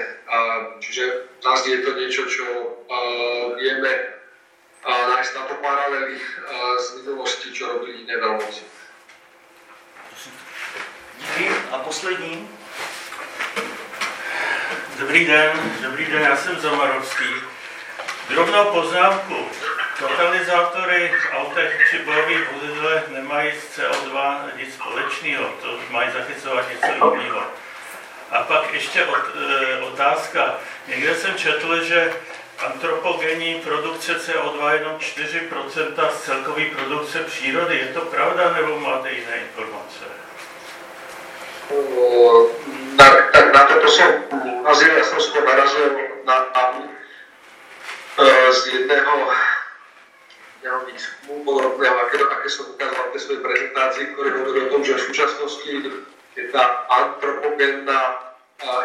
Čiže nás je to niečo, čo vieme nájsť na to paralely z minulosti, čo robili iné veľmoci. Díky. A poslední. Dobrý den, dobrý den, já jsem Zamarovský. Drobnou poznámku. Totalizátory v autech či bojových vozidlech nemají s CO2 nic společného, to mají zachycovat něco jiného. A pak ještě e, otázka. Někde jsem četl, že antropogenní produkce CO2 je jenom 4% z celkové produkce přírody. Je to pravda nebo máte jiné informace? tak, tak na toto som narazil, ja som skôr narazil na, na z jedného výskumu pozorovného, aké, som ukázal v tej svojej prezentácii, ktorý hovorí o tom, že v súčasnosti je tá antropogénna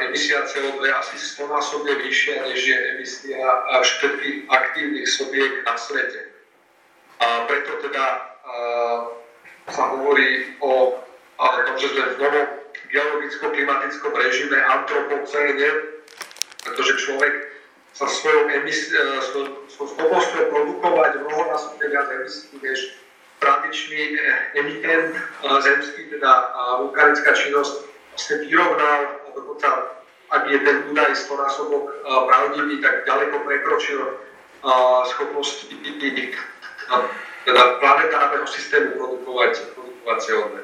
emisia CO2 asi 100 násobne vyššia, než je emisia všetkých aktívnych sobiek na svete. A preto teda sa hovorí o, tom, že sme v novom geologicko-klimatickom režime antropocéne, pretože človek sa svojou, e, schopnosťou produkovať mnohonásobne viac emisí než tradičný e, emitent zemský, teda vulkanická činnosť, vlastne vyrovnal dokonca ak je ten údaj 100 násobok pravdivý, tak ďaleko prekročil schopnosti teda planetárneho systému produkovať, produkovať CO2.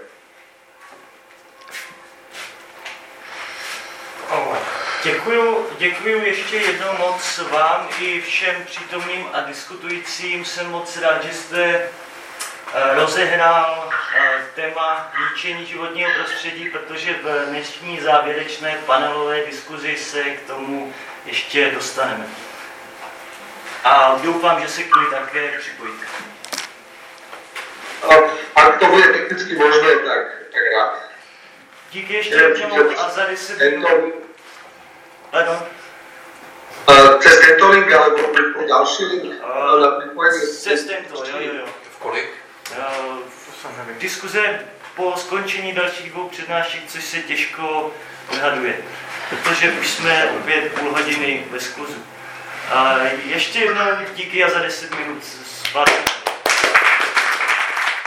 Děkuju, děkuju ještě jednou moc vám i všem přítomným a diskutujícím. Jsem moc rád, že jste eh, rozehrál eh, téma ničení životního prostředí, protože v dnešní závěrečné panelové diskuzi se k tomu ještě dostaneme. A doufám, že se k ní také připojíte. Ak to bude technicky možné, tak, tak rád. Díky ještě jednou a za 10 minut. Ano. Uh, cez tento link alebo ďalší link? Uh, cez tento, jo, jo, jo. V kolik? Diskuze po skončení dalších dvou přednášek, což se těžko odhaduje, protože už jsme opět půl hodiny ve skluzu. Uh, ještě jednou díky a za 10 minut zpátky.